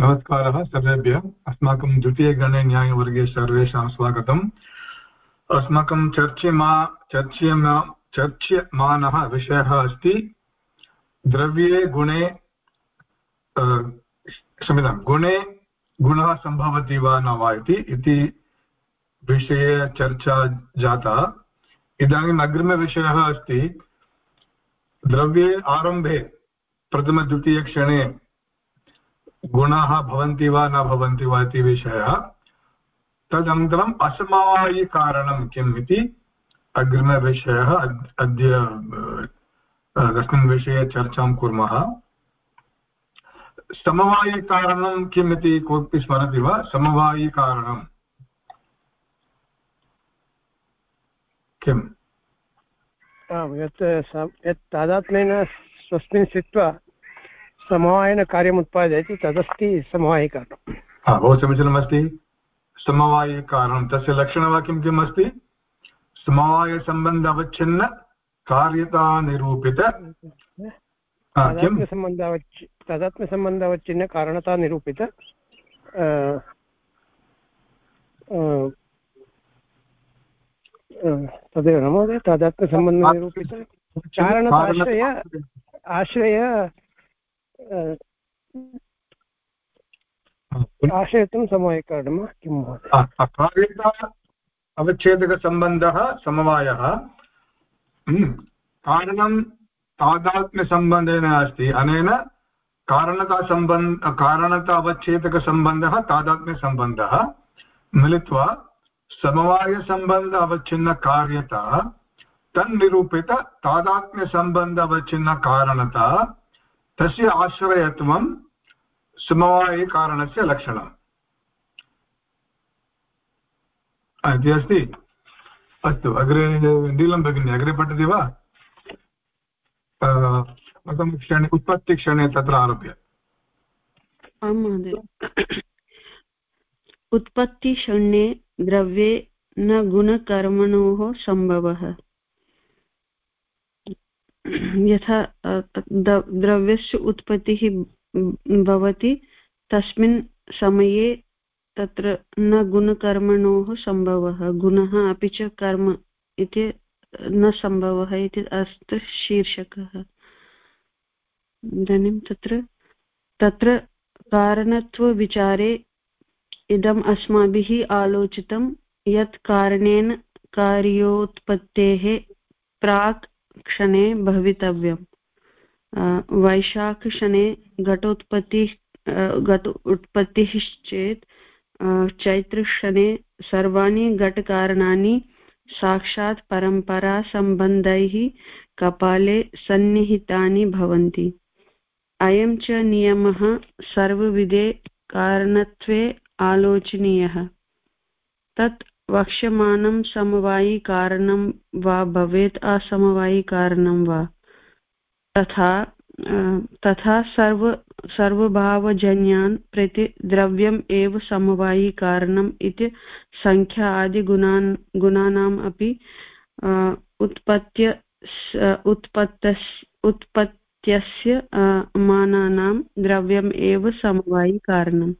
नमस्कारः सर्वेभ्यः। अस्माकं द्वितीयगणे न्यायवर्गे सर्वेषां स्वागतम्। अस्माकं चर्च्यमा चर्च्यमा, चर्च्यमानः विषयः अस्ति द्रव्ये गुणे क्षम्यतां गुणे गुणः सम्भवति वा न वा इति विषये चर्चा जाता। इदानीम् अग्रिमविषयः अस्ति द्रव्ये आरम्भे, प्रथमद्वितीयक्षणे गुणाः भवन्ति वा न भवन्ति वा इति विषयः। तदनन्तरम् असमवायिकारणं किम् इति अग्रिमविषयः अद्य तस्मिन् विषये चर्चां कुर्मः। समवायिकारणं किम् इति कोऽपि स्मरति वा? समवायिकारणम् किम्? यत् यत् तादात्म्येन स्वस्मिन् स्थित्वा समवायनकार्यम् उत्पादयति तदस्ति समवायिकारणं बहु समीचीनमस्ति समवायिकारणं तस्य लक्षणवाक्यं किम् अस्ति समवायसम्बन्ध अवच्छिन्न कार्यतानिरूपित तादात्म्यसम्बन्धावच् तादात्म्यसम्बन्धावच्छिन्न कारणतानिरूपित। तदेव न महोदय तादात्म्यसम्बन्धनिरूपित कारणताश्रय आश्रय आश्रयत्वं समवायकारणं किं महोदय? अवच्छेदकसम्बन्धः समवायः। हम्म, कारणं तादात्म्यसम्बन्धेन अस्ति। अनेन कारणतासम्बन्ध कारणता अवच्छेदकसम्बन्धः तादात्म्यसम्बन्धः। मिलित्वा समवायसम्बन्ध अवच्छिन्नकार्यता तन्निरूपित तादात्म्यसम्बन्ध अवच्छिन्नकारणता तस्य आश्रयत्वं समवायिकारणस्य लक्षणम्। इति अस्ति। अस्तु, अग्रे नीलं भगिनी, अग्रे पठति वा? प्रथमक्षणे उत्पत्तिक्षणे तत्र आरभ्य। आं महोदय। उत्पत्तिक्षणे द्रव्ये न गुणकर्मणोः सम्भवः। यथा द्रव्यस्य उत्पत्तिः भवति, तस्मिन् समये तत्र न गुणकर्मणोः सम्भवः। गुणः अपि च कर्म इति न सम्भवः इति अस्ति शीर्षकः। इदानीं तत्र तत्र कारणत्वविचारे इदम् अस्माभिः आलोचितं यत् कारणेन कार्योत्पत्तेः प्राक् क्षणे भवितव्यम्। वैशाखक्षणे घटोत्पत्तिः घट उत्पत्तिः चेत् चैत्रक्षणे सर्वाणि घटकारणानि साक्षात् परम्परासम्बन्धैः कपाले सन्निहितानि भवन्ति। अयं च नियमः सर्वविधे कारणत्वे आलोचनीयः। तत् वक्ष्यमाणं समवायिकारणं वा भवेत् असमवायिकारणं वा। तथा तथा सर्व, सर्वभावजन्यान् प्रति द्रव्यम् एव समवायिकारणम् इति सङ्ख्या आदिगुणान् गुणानाम् अपि उत्पत्य उत्पत्तस्, उत्पत्त्यस्य मानानां द्रव्यम् एव समवायिकारणम्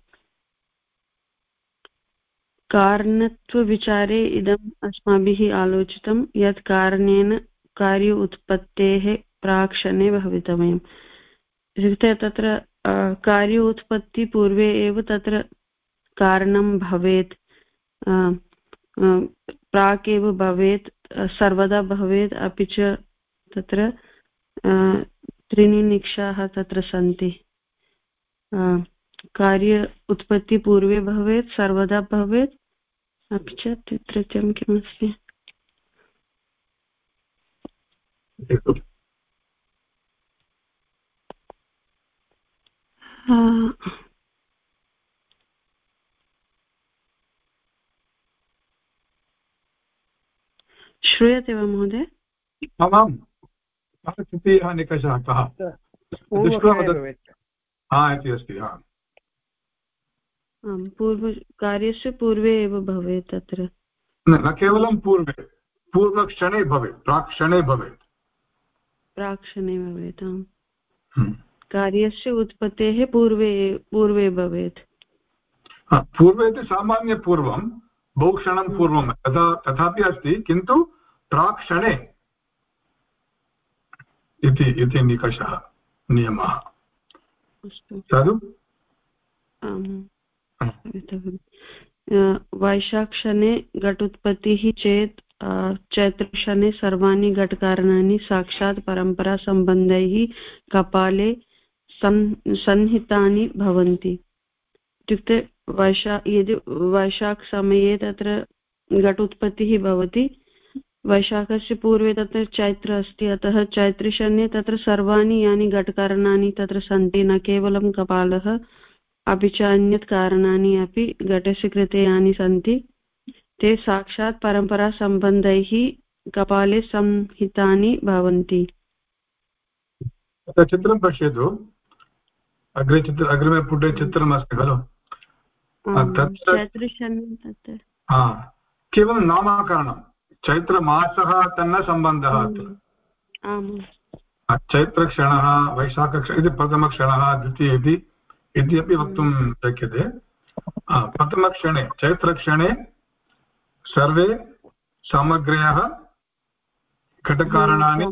कारणत्वविचारे इदम् अस्माभिः आलोचितं यत् कारणेन कार्य उत्पत्तेः प्राक्षणे भवितव्यम्। इत्युक्ते तत्र कार्य उत्पत्तिपूर्वे एव तत्र कारणं भवेत्। प्राक् एव भवेत्, सर्वदा भवेत्, अपि च तत्र त्रीणि निक्षाः तत्र सन्ति। कार्य उत्पत्तिपूर्वे भवेत्, सर्वदा भवेत् अपि च तृतीयं किमस्ति श्रूयते वा महोदय? आमां तृतीयः निकषः कः? हा इति अस्ति आम् पूर्वकार्यस्य पूर्वे एव भवेत् तत्र न केवलं पूर्वे। पूर्वक्षणे भवेत् प्राक्क्षणे भवेत्। प्राक्क्षणे भवेत् आम्। हम्म। कार्यस्य उत्पत्तेः पूर्वे पूर्वे भवेत्। पूर्वे तु सामान्यपूर्वं बहुक्षणं पूर्वं तथा तथापि अस्ति किन्तु प्राक्क्षणे इति इति निकषः नियमः। साधु? वैशाक्षणे घटोत्पत्तिः चेत् चैत्रक्षणे सर्वाणि घटकारणानि साक्षात् परम्परासम्बन्धैः कपाले सन्निहितानि भवन्ति। इत्युक्ते वैशा, यदि वैशाखसमये तत्र घटोत्पत्तिः भवति, वैशाखस्य पूर्वे तत्र चैत्र अस्ति, अतः चैत्रशन्ये तत्र सर्वाणि यानि घटकारणानि तत्र सन्ति, न केवलं कपालः अपि च अन्यत् कारणानि अपि घटस्य कृते यानि सन्ति ते साक्षात् परम्परासम्बन्धैः कपाले संहितानि भवन्ति। चित्रं पश्यतु। अग्रे चित्र अग्रिमे पुटे चित्रमस्ति खलु। केवलं नामकरणं। चैत्रमासः तन्न सम्बन्धः चैत्रक्षणः वैशाखक्ष इति प्रथमक्षणः द्वितीय इति इति अपि वक्तुं शक्यते। प्रथमक्षणे चैत्रक्षणे सर्वे सामग्र्यः घटकारणानि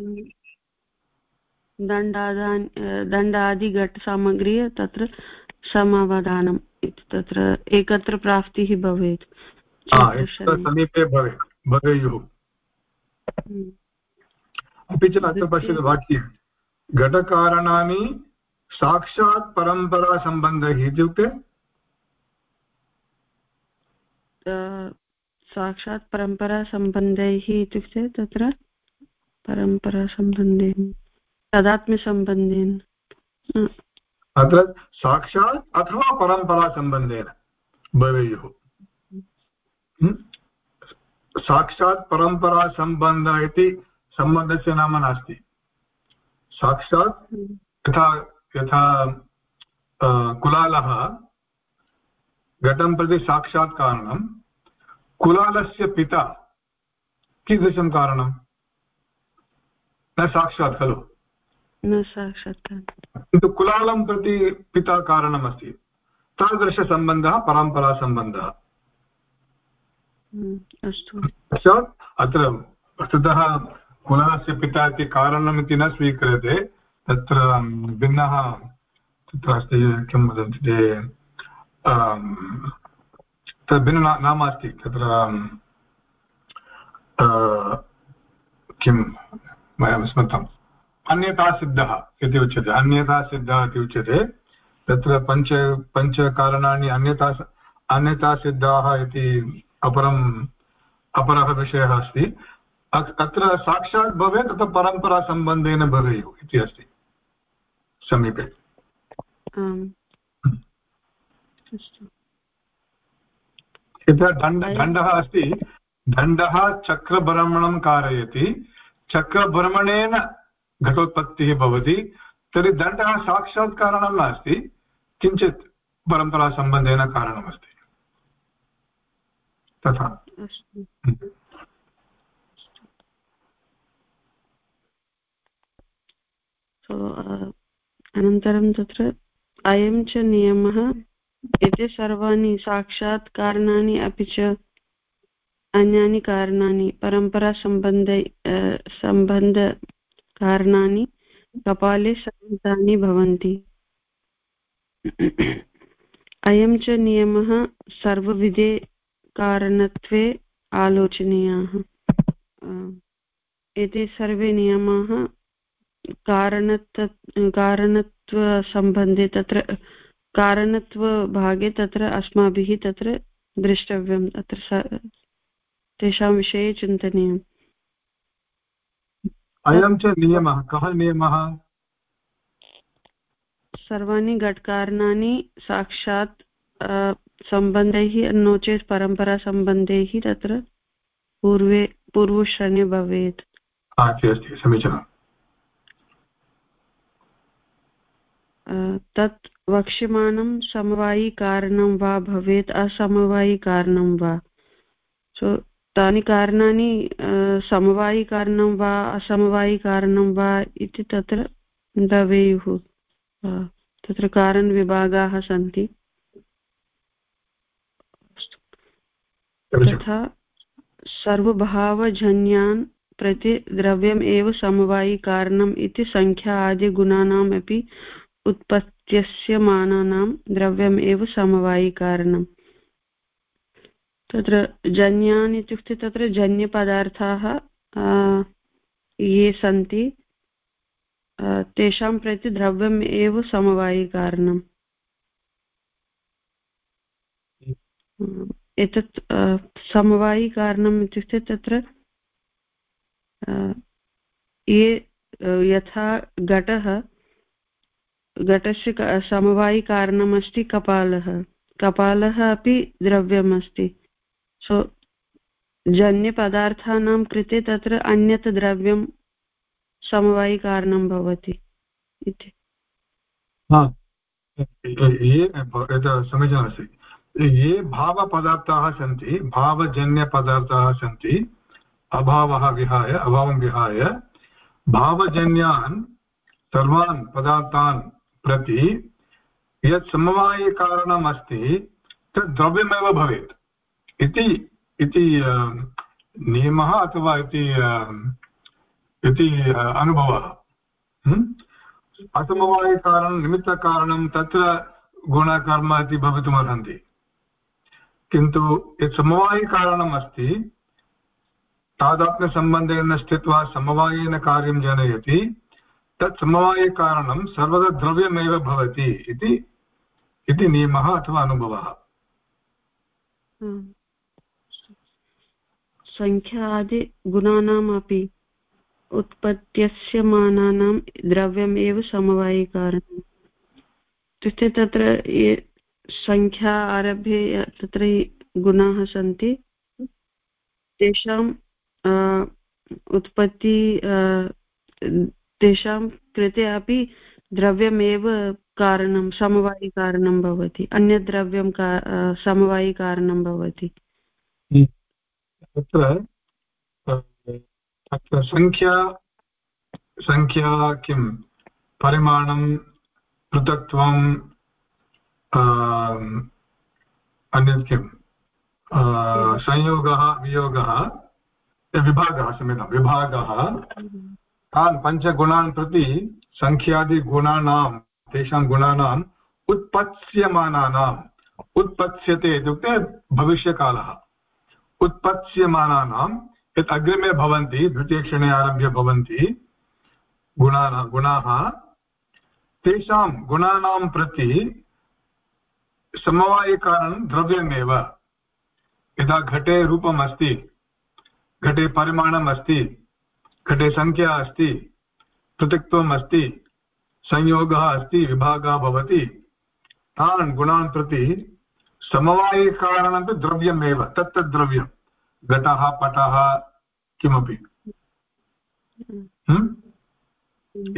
दण्डादानि दण्डादिघटसामग्री तत्र समावधानम् इति तत्र एकत्र प्राप्तिः भवेत्। समीपे भवेत् भवेयुः। हम्म। अपि च अत्र पश्यतु वाक्यं घटकारणानि साक्षात् परम्परासम्बन्धैः इत्युक्ते साक्षात् परम्परासम्बन्धैः इत्युक्ते तत्र परम्परासम्बन्धेन तदात्म्यसम्बन्धेन अत्र साक्षात् अथवा परम्परासम्बन्धेन भवेयुः। साक्षात् परम्परासम्बन्ध इति सम्बन्धस्य नाम नास्ति। साक्षात् यथा यथा कुलालः घटं प्रति साक्षात् कारणं। कुलालस्य पिता कीदृशं कारणं? न साक्षात् खलु। न साक्षात्। किन्तु कुलालं प्रति पिता कारणमस्ति। तादृशसम्बन्धः परम्परासम्बन्धः। अस्तु। अत्र वस्तुतः कुलस्य पिता इति कारणम् इति न स्वीक्रियते। तत्र भिन्नः तत्र अस्ति किं वदन्ति ते तत्र भिन्न नाम अस्ति, तत्र किं मया विस्मृतम् अन्यतासिद्धः इति उच्यते अन्यतासिद्धः इति उच्यते, तत्र पञ्च, पञ्चकारणानि अन्यता अन्यतासिद्धाः इति अपरम् अपरः विषयः अस्ति। अत्र साक्षात् भवेत्, तत्र परम्परासम्बन्धेन भवेयुः इति अस्ति। समीपे यथा दण्ड दण्डः अस्ति। दण्डः चक्रभ्रमणं कारयति। चक्रभ्रमणेन घटोत्पत्तिः भवति। तर्हि दण्डः साक्षात् कारणं नास्ति। किञ्चित् परम्परासम्बन्धेन कारणमस्ति। तथा। अनन्तरं तत्र अयं च नियमः एते सर्वाणि साक्षात् कारणानि अपि च अन्यानि कारणानि परम्परासम्बन्ध सम्बन्धकारणानि कपाले सम्मितानि भवन्ति। अयं च नियमः सर्वविधे कारणत्वे आलोचनीयाः। एते सर्वे नियमाः कारणत् कारणत्वसम्बन्धे तत्र कारणत्वभागे तत्र अस्माभिः तत्र द्रष्टव्यं तत्र तेषां विषये चिन्तनीयम्। अयं च नियमः कः नियमः? सर्वाणि घटकारणानि साक्षात् सम्बन्धैः नो चेत् परम्परासम्बन्धैः तत्र पूर्वे पूर्वश्रणे भवेत्। समीचीनम्। तत् वक्ष्यमाणं समवायिकारणं वा भवेत् असमवायिकारणं वा? सो तानि कारणानि समवायिकारणं वा असमवायिकारणं वा इति तत्र भवेयुः तत्र कारणविभागाः सन्ति। तथा सर्वभावजन्यान् प्रति द्रव्यम् एव समवायिकारणम् इति सङ्ख्या आदिगुणानाम् अपि उत्पत्त्यस्य मानानां द्रव्यम् एव समवायिकारणम् तत्र जन्यान् इत्युक्ते तत्र जन्यपदार्थाः ये सन्ति तेषां प्रति द्रव्यम् एव समवायिकारणम् एतत् समवायिकारणम् इत्युक्ते तत्र ये यथा घटः घटस्य समवायिकारणमस्ति कपालः। कपालः अपि द्रव्यम् अस्ति सो, जन्यपदार्थानां कृते तत्र अन्यत् द्रव्यं समवायिकारणं भवति इति। समीचीनमस्ति। ये भावपदार्थाः सन्ति, भावजन्यपदार्थाः सन्ति, अभावः विहाय, अभावं विहाय, भावजन्यान्, सर्वान् पदार्थान् प्रति यत् समवायिकारणम् अस्ति तत् द्रव्यमेव भवेत्। इति इति नियमः अथवा इति इति अनुभवः। असमवायिकारणं निमित्तकारणं तत्र गुणकर्म इति भवितुमर्हन्ति। किन्तु यत् समवायिकारणम् अस्ति तादात्म्यसम्बन्धेन स्थित्वा समवायेन कार्यं जनयति तत् समवायिकारणं सर्वदा द्रव्यमेव भवति इति इति नियमः अथवा अनुभवः। सङ्ख्यादिगुणानामपि उत्पत्त्यस्य मानानां द्रव्यम् एव समवायिकारणम्। इत्युक्ते तत्र ये सङ्ख्या आरभ्य तत्र गुणाः सन्ति तेषाम् उत्पत्ति तेषां कृते अपि द्रव्यमेव कारणं समवायिकारणं भवति। अन्यद्रव्यं का समवायिकारणं भवति। तत्र तत्र सङ्ख्या सङ्ख्या किं? परिमाणं पृथक्त्वं अन्यत् किं? संयोगः वियोगः विभागः क्षम्यतां विभागः। तान् पञ्चगुणान् प्रति सङ्ख्यादिगुणानां, तेषां गुणानाम् उत्पत्स्यमानानाम्। उत्पत्स्यते इत्युक्ते भविष्यकालः। उत्पत्स्यमानानां, यत् अग्रिमे भवन्ति, द्वितीयक्षणे आरभ्य भवन्ति गुणाः गुणाः, तेषां गुणानां प्रति समवायिकारणं द्रव्यमेव। यदा घटे रूपम् अस्ति घटे परिमाणम् अस्ति घटे सङ्ख्या अस्ति? पृथक्त्वम् अस्ति संयोगः अस्ति विभागः भवति। तान् गुणान् प्रति समवायिकारणं तु द्रव्यमेव तत्तद्द्रव्यं घटः पटः किमपि।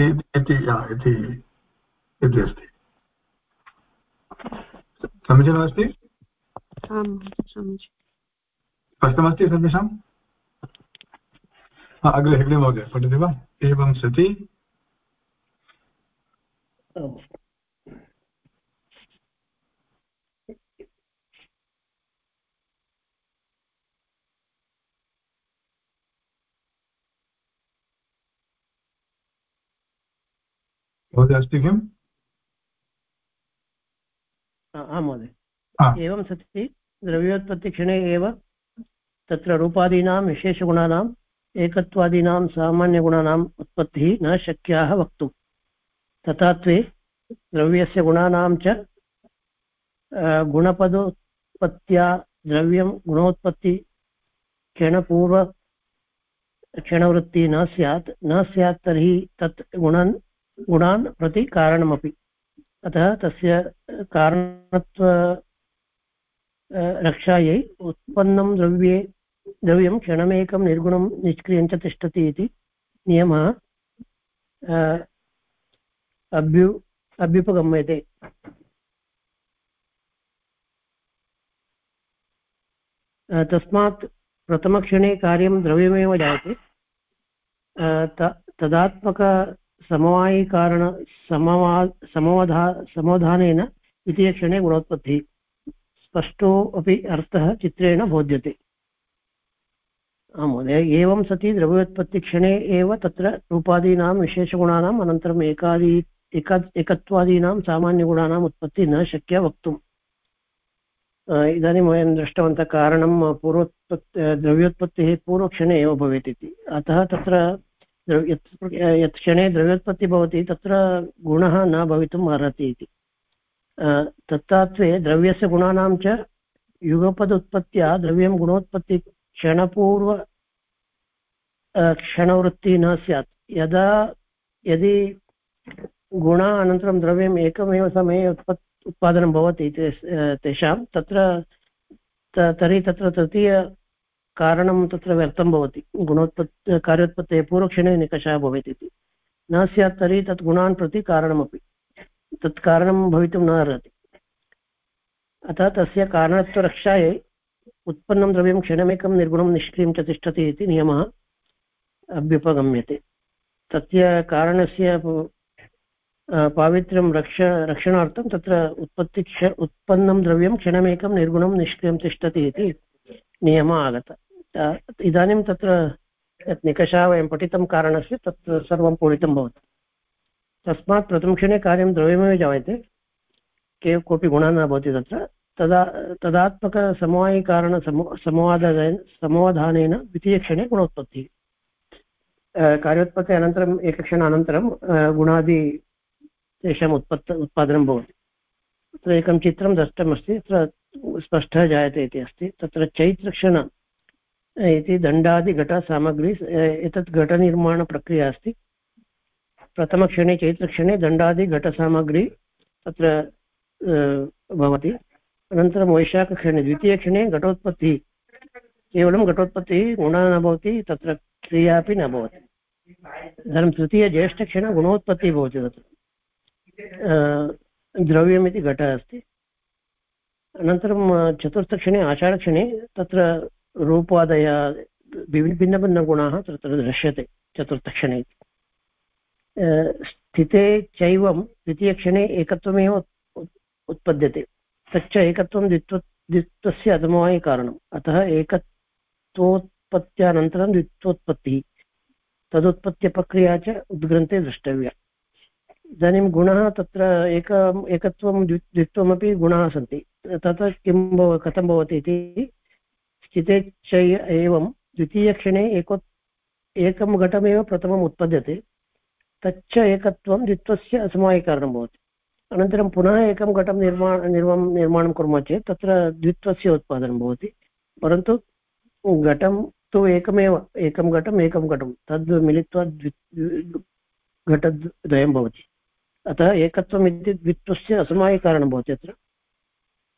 इति इति अस्ति। समीचीनमस्ति? स्पष्टमस्ति सर्वेषाम्? अग्रे हेग्डे महोदय पठति वा? एवं सति? महोदय अस्ति किम्? आं महोदय। एवं सति द्रव्योत्पत्तिक्षणे एव तत्र रूपादीनां विशेषगुणानाम् एकत्वादीनां सामान्यगुणानाम् उत्पत्तिः न शक्याः वक्तुं तथा त्वे द्रव्यस्य गुणानां च गुणपदोत्पत्त्या द्रव्यं गुणोत्पत्ति क्षणपूर्व, क्षणवृत्तिः न स्यात् न स्यात् तर्हि तत् गुणान् गुणान् प्रति कारणमपि। अतः तस्य कारणत्व रक्षायै उत्पन्नं द्रव्ये द्रव्यं क्षणमेकं निर्गुणं निष्क्रियं तिष्ठति इति नियमः अभ्यु, अभ्युपगम्यते। तस्मात् प्रथमक्षणे कार्यं द्रव्यमेव जायते। तदात्मक समवायिकारण समवा, समवधा, समवधानेन द्वितीयक्षणे गुणोत्पत्तिः। स्पष्टो अपि अर्थः चित्रेण बोध्यते। महोदय, एवं सति द्रव्योत्पत्तिक्षणे एव तत्र रूपादीनां विशेषगुणानाम्, अनन्तरम् एकादि, एक, एकत्वादीनां सामान्यगुणानाम् उत्पत्तिः न शक्या वक्तुम्। इदानीं वयं दृष्टवन्तः कारणं पूर्वोत्पत्ति द्रव्योत्पत्तिः पूर्वक्षणे एव भवेत् इति। अतः तत्र यत् क्षणे द्रव्योत्पत्तिः भवति, तत्र गुणः न भवितुम् अर्हति इति। तत्तात्वे द्रव्यस्य गुणानां च युगपदोत्पत्त्या द्रव्यं गुणोत्पत्ति क्षणपूर्व क्षणवृत्तिः न स्यात्। यदा, यदि गुण अनन्तरं द्रव्यम् एकमेव समये उत्पत्, उत्पादनं भवति तेषां, तत्र तर्हि तत्र तृतीयकारणं तत्र व्यर्थं भवति। गुणोत्पत्, कार्योत्पत्तेः पूर्वक्षणे निकषः भवेत् इति। न स्यात् तर्हि तत् गुणान् प्रति कारणमपि। तत् कारणं भवितुं न अर्हति। अतः तस्य कारणत्वरक्षायै उत्पन्नं द्रव्यं क्षणमेकं निर्गुणं निष्क्रियं च तिष्ठति इति नियमः अभ्युपगम्यते। तस्य कारणस्य पावित्र्यं रक्ष, रक्षणार्थं तत्र उत्पत्तिक्ष उत्पन्नं द्रव्यं क्षणमेकं निर्गुणं निष्क्रियं तिष्ठति इति नियमः आगतः। इदानीं तत्र यत् निकषः वयं पठितं कारणस्य तत् सर्वं पूरितं भवति। तस्मात् प्रथमक्षणे कार्यं द्रव्यमेव जायते। के, कोऽपि गुणः न भवति तत्र। तदा तदात्मकसमवायिकारणसमो समवादेन समवधानेन द्वितीयक्षणे गुणोत्पत्तिः। कार्योत्पत्ति अनन्तरम् एकक्षणानन्तरं गुणादि तेषाम् उत्पत्त, उत्पादनं भवति। तत्र एकं चित्रं दष्टमस्ति, तत्र स्पष्टः जायते इति अस्ति। तत्र चैत्रक्षण इति दण्डादिघटसामग्री एतत् घटनिर्माणप्रक्रिया अस्ति। प्रथमक्षणे, चैत्रक्षणे दण्डादिघटसामग्री तत्र भवति। अनन्तरं वैशाखक्षणे द्वितीयक्षणे घटोत्पत्तिः। केवलं घटोत्पत्तिः गुणः न भवति, तत्र क्रिया अपि न भवति। इदानीं तृतीयज्येष्ठक्षणे गुणोत्पत्तिः भवति तत्र। द्रव्यमिति घटः अस्ति। अनन्तरं चतुर्थक्षणे, आषाढक्षणे तत्र रूपादय भिन्नभिन्नगुणाः तत्र दृश्यते, चतुर्थक्षणे स्थिते चैवं, द्वितीयक्षणे एकत्वमेव उत्पद्यते। तच्च एकत्वं द्वित्व द्वित्वस्य अधमवायिकारणम् अतः एकत्वोत्पत्त्यानन्तरं द्वित्वोत्पत्तिः तदुत्पत्त्यप्रक्रिया च उद्ग्रन्थे द्रष्टव्या। इदानीं गुणः तत्र एक एकत्वं द्वित्वमपि गुणाः सन्ति। तत्र किं भव, कथं भवति इति स्थिते च एवं द्वितीयक्षणे एको एकं घटमेव प्रथमम् उत्पद्यते। तच्च एकत्वं द्वित्वस्य असमायीकरणं भवति। अनन्तरं पुनः एकं घटं निर्माण निर्माण निर्माणं कुर्मः चेत् तत्र द्वित्वस्य उत्पादनं भवति। परन्तु घटं तु एकमेव, एकं घटम्, एकं घटं। तद् मिलित्वा द्वि, घटद्वयं भवति। अतः एकत्वम् इति द्वित्वस्य असमायिकारणं भवति अत्र।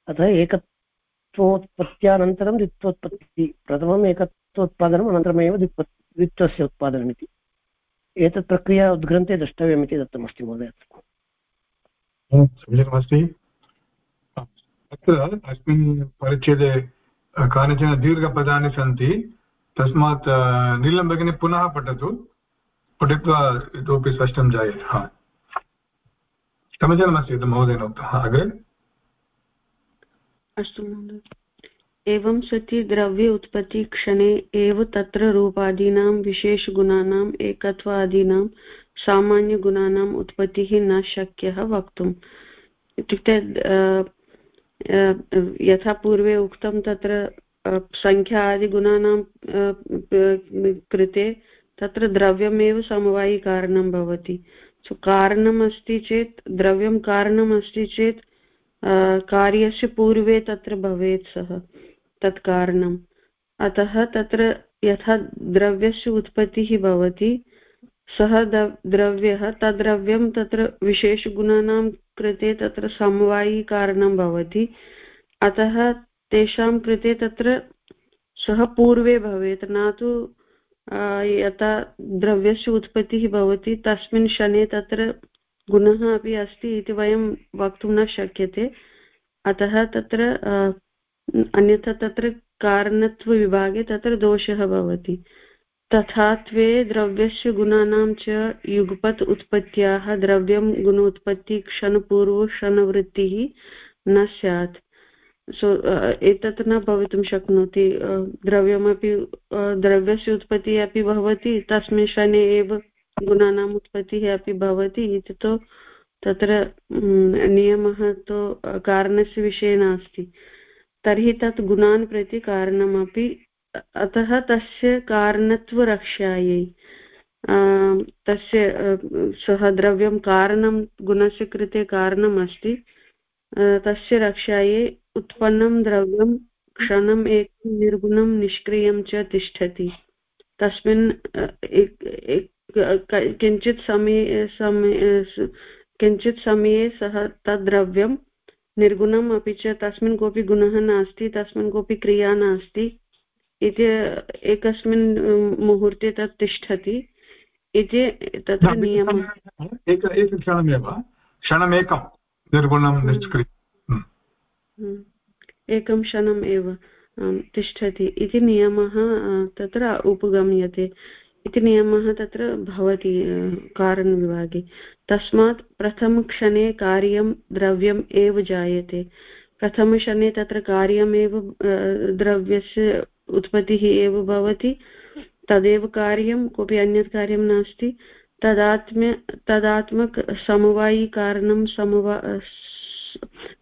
अतः एकत्वोत्पत्त्यानन्तरं द्वित्वोत्पत्तिः, प्रथमम् एकत्वोत्पादनम्, अनन्तरमेव द्वित्व, द्वित्वस्य उत्पादनमिति। एतत् प्रक्रिया उद्ग्रन्थे द्रष्टव्यमिति दत्तमस्ति महोदय समीचीनमस्ति अत्र अस्मिन् परिच्छेदे कानिचन दीर्घपदानि सन्ति तस्मात् नीलं भगिनी पुनः पठतु पठित्वा इतोपि स्पष्टं जायेत हा समीचीनमस्ति महोदयेन उक्तः अग्रे अस्तु एवं सति द्रव्य उत्पत्तिक्षणे एव तत्र रूपादीनां विशेषगुणानाम् एकत्वादीनां सामान्यगुणानाम् उत्पत्तिः न शक्यः वक्तुम्। इत्युक्ते यथा पूर्वे उक्तं तत्र सङ्ख्या आदिगुणानां कृते तत्र द्रव्यमेव समवायिकारणं भवति। सो, कारणम् अस्ति चेत्, द्रव्यं कारणम् अस्ति चेत् कार्यस्य पूर्वे तत्र भवेत् सः, तत् कारणम्। अतः तत्र यथा द्रव्यस्य उत्पत्तिः भवति सः द्रव्यः तद्द्रव्यं तत्र विशेषगुणानां कृते तत्र समवायिकारणं भवति। अतः तेषां कृते तत्र सः पूर्वे भवेत्, न तु यथा द्रव्यस्य उत्पत्तिः भवति, तस्मिन् क्षणे तत्र गुणः अपि अस्ति इति वयं वक्तुं न शक्यते। अतः तत्र अन्यथा तत्र कारणत्वविभागे तत्र दोषः भवति। तथात्वे द्रव्यस्य गुणानां च युगपत् उत्पत्त्याः द्रव्यं गुणोत्पत्ति क्षणपूर्व क्षणवृत्तिः न स्यात्। सो एतत् न भवितुं शक्नोति। द्रव्यमपि द्रव्यस्य उत्पत्तिः अपि भवति, तस्मिन् क्षणे एव गुणानाम् उत्पत्तिः अपि भवति इति तु तत्र नियमः तु कारणस्य विषये नास्ति। तर्हि तत् गुणान् प्रति कारणमपि अतः तस्य कारणत्वरक्षायै तस्य सः द्रव्यं कारणं, गुणस्य कृते कारणम् अस्ति तस्य रक्षायै उत्पन्नं द्रव्यं क्षणम् एकं निर्गुणं निष्क्रियं च तिष्ठति। तस्मिन् किञ्चित् समये समये किञ्चित् समये सः तद्द्रव्यं निर्गुणम् अपि च, तस्मिन् कोऽपि गुणः नास्ति, तस्मिन् कोऽपि क्रिया नास्ति। इति एकस्मिन् मुहूर्ते तत् तिष्ठति। इति तत्र नियमः। एक एकक्षणमेव क्षणमेकं। निर्गुणं हम्म। निष्क्रियम् हम्म। एकं क्षणम् एव तिष्ठति। इति नियमः तत्र उपगम्यते। इति नियमः तत्र भवति कारणविभागे। तस्मात् प्रथमक्षणे कार्यं द्रव्यम् एव जायते। प्रथमक्षणे तत्र कार्यमेव द्रव्यस्य उत्पत्तिः एव भवति। तदेव कार्यं, कोऽपि अन्यत् कार्यं नास्ति। तदात्म्य, तदात्मक समवायिकारणं समवा,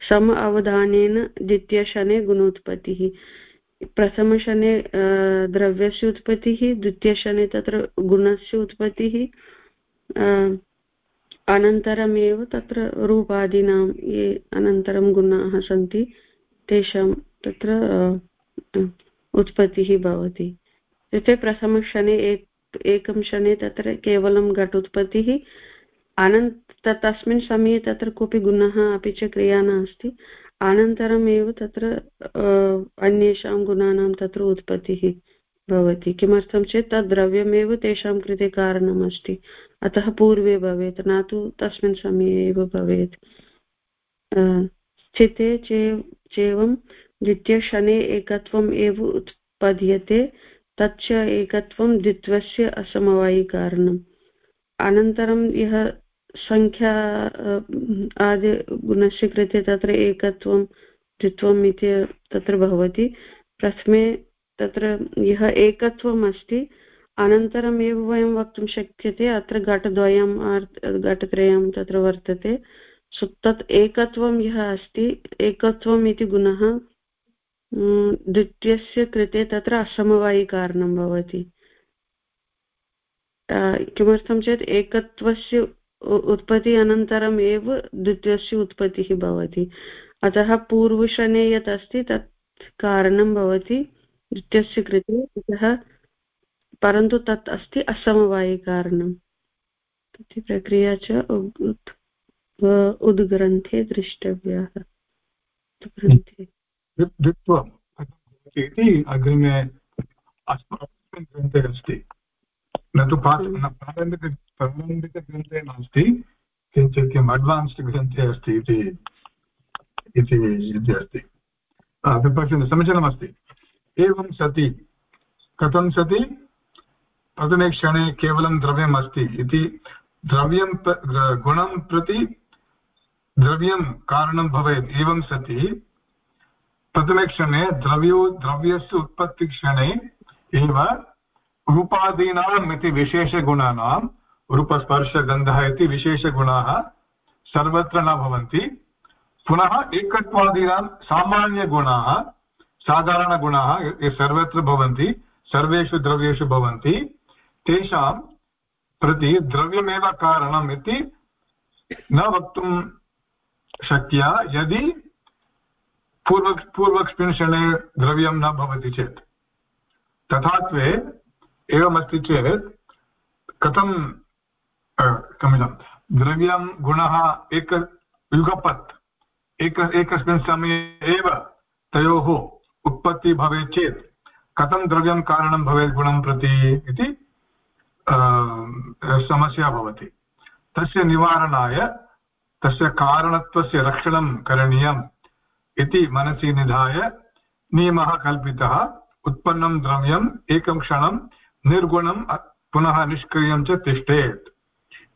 सम अवधानेन द्वितीयशने गुणोत्पत्तिः। प्रथमशने द्रव्यस्य उत्पत्तिः, द्वितीयशने तत्र गुणस्य उत्पत्तिः अनन्तरमेव तत्र रूपादीनां ये अनन्तरं गुणाः सन्ति, तेषां तत्र उत्पत्तिः भवति। इत्युक्ते प्रथमक्षणे एक, एकं क्षणे तत्र केवलं घटोत्पत्तिः अनन्त तस्मिन् समये तत्र कोऽपि गुणः अपि च क्रिया नास्ति। अनन्तरमेव तत्र अन्येषां गुणानां तत्र उत्पत्तिः भवति। किमर्थं चेत् तद् द्रव्यमेव तेषां कृते कारणमस्ति अतः पूर्वे भवेत्, न तु तस्मिन् समये एव भवेत्। स्थिते चेवं द्वितीयक्षणे एकत्वम् एव उत्पद्यते, तच्च एकत्वं द्वित्वस्य असमवायिकारणम्। अनन्तरं यः सङ्ख्या आदिगुणस्य कृते तत्र एकत्वं, द्वित्वम् इति तत्र भवति। प्रथमे तत्र यः एकत्वम् अस्ति अनन्तरमेव वयं वक्तुं शक्यते, अत्र घटद्वयं घटत्रयं तत्र वर्तते। सो तत् एकत्वं यः अस्ति, एकत्वम् इति गुणः द्वितीयस्य कृते तत्र असमवायिकारणं भवति। किमर्थं चेत् एकत्वस्य उत्पत्ति अनन्तरम् एव द्वितीयस्य उत्पत्तिः भवति। अतः पूर्वशने यत् अस्ति तत् कारणं भवति द्वितीयस्य कृते अतः परन्तु तत् अस्ति असमवायिकारणम् इति प्रक्रिया च उद्ग्रन्थे द्रष्टव्याः ग्रन्थे इति अग्रिमे अस्माकं ग्रन्थे अस्ति। न तु प्रारम्भिक प्रारम्भिकग्रन्थे नास्ति, किञ्चित् किम् अड्वान्स्ड् ग्रन्थे अस्ति इति इति अस्ति। पश्यन्तु समीचीनमस्ति। एवं सति। कथं सति? प्रथमे क्षणे केवलं द्रव्यम् अस्ति इति द्रव्यं गुणं प्रति द्रव्यं कारणं भवेत्। एवं सति प्रथमक्षणे द्रव्यो, द्रव्यस्य उत्पत्तिक्षणे एव रूपादीनाम् इति विशेषगुणानां, रूपस्पर्शगन्धः इति विशेषगुणाः सर्वत्र न भवन्ति। पुनः एकत्वादीनां सामान्यगुणाः, साधारणगुणाः ये सर्वत्र भवन्ति, सर्वेषु द्रव्येषु भवन्ति, तेषां प्रति द्रव्यमेव कारणम् इति न वक्तुं शक्या। यदि पूर्व पूर्वस्मिन् क्षणे द्रव्यं न भवति चेत्। तथात्वे एवमस्ति चेत्, कथं क्षम्यतां, द्रव्यं गुणः एक युगपत्, एक, एकस्मिन् समये एव तयोः उत्पत्तिः भवेत् चेत्, कथं द्रव्यं कारणं भवेत् गुणं प्रति इति समस्या भवति। तस्य निवारणाय तस्य कारणत्वस्य रक्षणं करणीयम्। इति मनसि निधाय नियमः कल्पितः, उत्पन्नं द्रव्यम् एकं क्षणं निर्गुणं पुनः निष्क्रियं च तिष्ठेत्।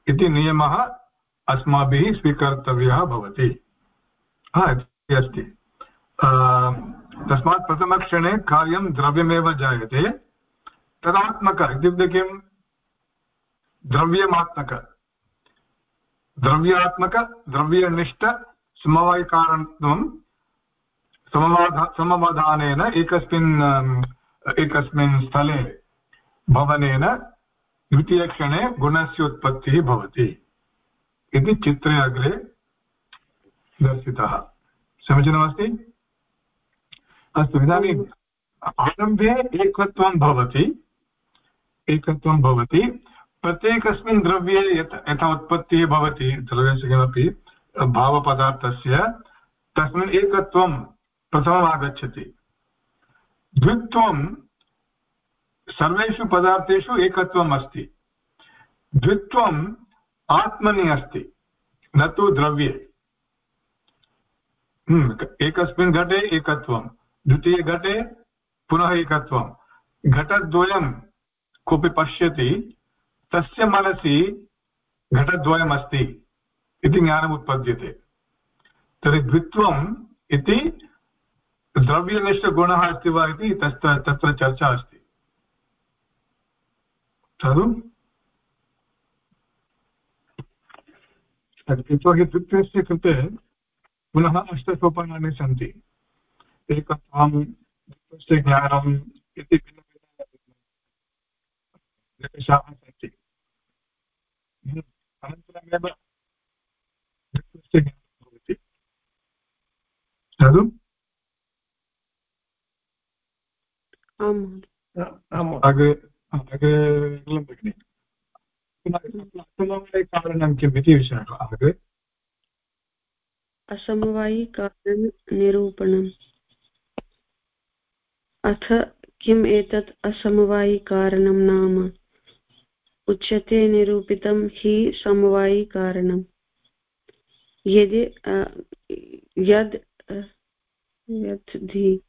इति नियमः अस्माभिः स्वीकर्तव्यः भवति। अस्ति। तस्मात् प्रथमक्षणे कार्यं द्रव्यमेव जायते। तदात्मक, इत्युक्ते किं? द्रव्यमात्मक। द्रव्यात्मक, द्रव्यनिष्ठ समवायकारणत्वं समवाधा समवधानेन एकस्मिन् एकस्मिन् स्थले भवनेन द्वितीयक्षणे गुणस्य उत्पत्तिः भवति इति चित्रे अग्रे दर्शितः। समीचीनमस्ति? अस्तु इदानीम् आरम्भे एकत्वं भवति एकत्वं भवति, प्रत्येकस्मिन् द्रव्ये यत्, यथा उत्पत्तिः भवति द्रव्यस्य किमपि भावपदार्थस्य, तस्मिन् एकत्वं आगच्छति द्वित्वं सर्वेषु पदार्थेषु एकत्वम् अस्ति। द्वित्वम् आत्मनि अस्ति न तु द्रव्ये। हम्म, एकस्मिन् घटे एकत्वं द्वितीयघटे पुनः एकत्वं। घटद्वयं कोऽपि पश्यति तस्य मनसि घटद्वयमस्ति इति ज्ञानम् उत्पद्यते तर्हि द्वित्वम् इति द्रव्यनिष्ठगुणः अस्ति वा इति तत्र तत्र चर्चा अस्ति। खलु यतोहि द्वित्वस्य कृते पुनः अष्टसोपानानि सन्ति। एकत्वं द्वित्वस्य ज्ञानम् इति भिन्नभिन्ननिकषाः सन्ति। अनन्तरमेव द्वित्वस्य ज्ञानं भवति। खलु अग्रे अग्रे किम् इति विषयः असमवायिकारणनिरूपणम् अथ किम् एतत् असमवायिकारणं नाम उच्यते निरूपितं हि समवायिकारणम् यदि यद् यद्धि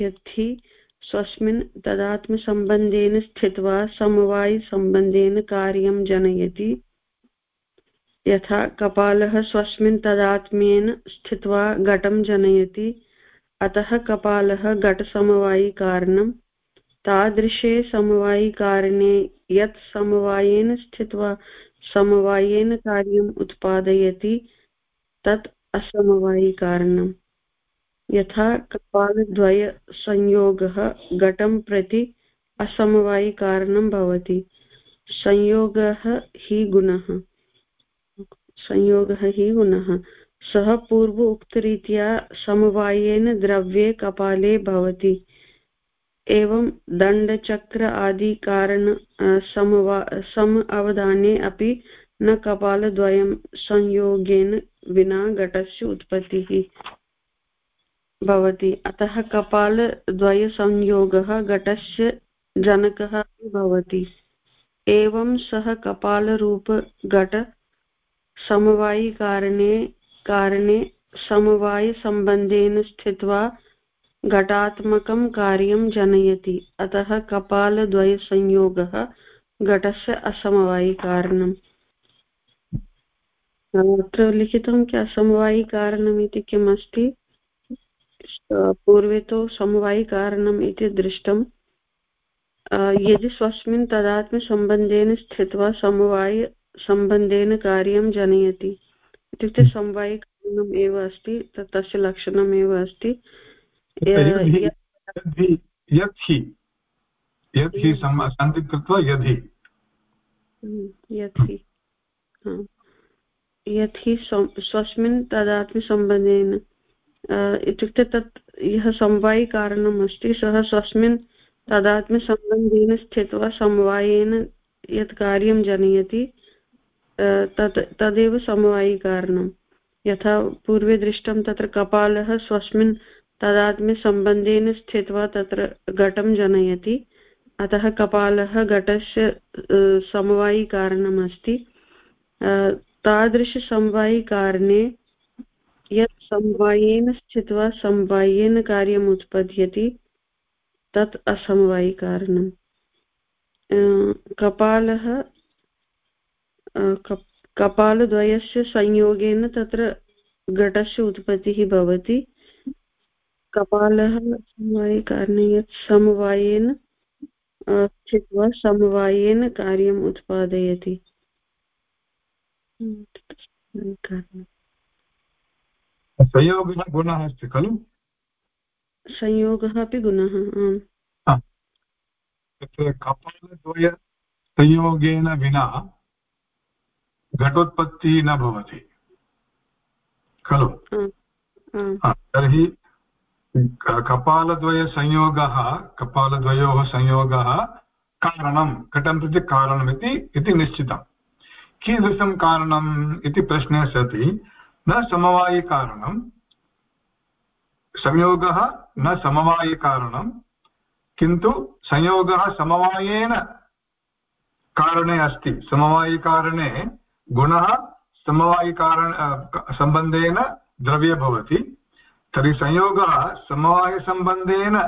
यद्धि स्वस्मिन् तदात्मसम्बन्धेन स्थित्वा समवायिसम्बन्धेन कार्यं जनयति यथा कपालः स्वस्मिन् तदात्म्येन स्थित्वा घटं जनयति अतः कपालः घटसमवायिकारणं तादृशे समवायिकारणे यत् समवायेन स्थित्वा समवायेन कार्यम् उत्पादयति तत् असमवायिकारणम् यथा कपालद्वयसंयोगः घटं प्रति असमवायिकारणं भवति। संयोगः हि गुणः। संयोगः हि गुणः। सः पूर्व उक्तरीत्या समवायेन द्रव्ये कपाले भवति। एवं दण्डचक्र आदि कारण समवा, सम अवधाने अपि न कपालद्वयं संयोगेन विना घटस्य उत्पत्तिः भवति। अतः कपालद्वयसंयोगः घटस्य जनकः भवति। एवं सः कपालरूपघट समवायिकारणे कारणे समवायसम्बन्धेन स्थित्वा घटात्मकं कार्यं जनयति। अतः कपालद्वयसंयोगः घटस्य असमवायिकारणम्। अत्र लिखितं कि असमवायिकारणम् इति किम् अस्ति पूर्वे तु समवायिकारणम् इति दृष्टम्। यदि स्वस्मिन् तदात्मसम्बन्धेन स्थित्वा समवायसम्बन्धेन कार्यं जनयति इत्युक्ते हम्म। समवायिकारणम् एव अस्ति तस्य लक्षणम् एव अस्ति यत् हि। स्वस्मिन् तदात्मसम्बन्धेन इत्युक्ते तत् यः समवायिकारणम् अस्ति सः स्वस्मिन् तदात्म्यसम्बन्धेन स्थित्वा समवायेन यत् कार्यं जनयति तत्, तदेव समवायिकारणं यथा पूर्वे दृष्टं तत्र कपालः स्वस्मिन् तदात्म्यसम्बन्धेन स्थित्वा तत्र घटं जनयति, अतः कपालः घटस्य समवायिकारणम् अस्ति तादृशसमवायिकारणे यत् समवायेन स्थित्वा समवायेन कार्यम् उत्पद्यति, तत् असमवायिकारणम् कपालः कपालद्वयस्य संयोगेन तत्र घटस्य उत्पत्तिः भवति। कपालः समवायिकारणे यत् समवायेन स्थित्वा समवायेन कार्यम् उत्पादयति। संयोगः गुणः अस्ति खलु? संयोगः अपि गुणः आम्। तत्र कपालद्वयसंयोगेन विना घटोत्पत्तिः न भवति। खलु? तर्हि कपालद्वयसंयोगः कपालद्वयोः संयोगः कारणं घटं प्रति कारणमिति इति निश्चितम्। कीदृशं कारणम् इति प्रश्ने सति, न समवायिकारणं संयोगः न समवायिकारणं किन्तु संयोगः समवायेन कारणे अस्ति। समवायिकारणे गुणः समवायिकारण सम्बन्धेन द्रव्ये भवति। तर्हि संयोगः समवायसम्बन्धेन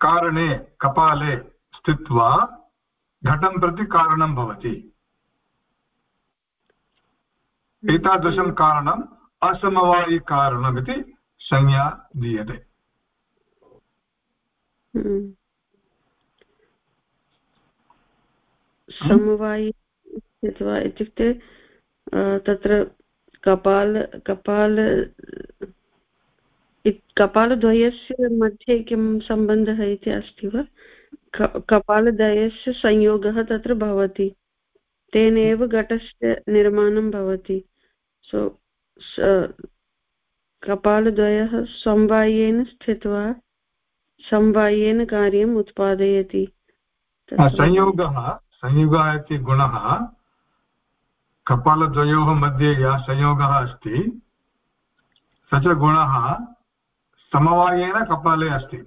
कारणे, कपाले स्थित्वा घटं प्रति कारणं भवति। एतादृशं कारणम् असमवायिकारणमिति संज्ञा दीयते। हम्म। समवायि इत्युक्ते तत्र कपाल कपाल कपालद्वयस्य मध्ये किं सम्बन्धः इति अस्ति वा? कपालद्वयस्य संयोगः तत्र भवति। तेन एव घटस्य निर्माणं भवति। सो कपालद्वयः समवायेन स्थित्वा समवायेन कार्यम् उत्पादयति। संयोगः संयोगः इति गुणः कपालद्वयोः मध्ये यः संयोगः अस्ति स च गुणः समवायेन कपाले अस्ति।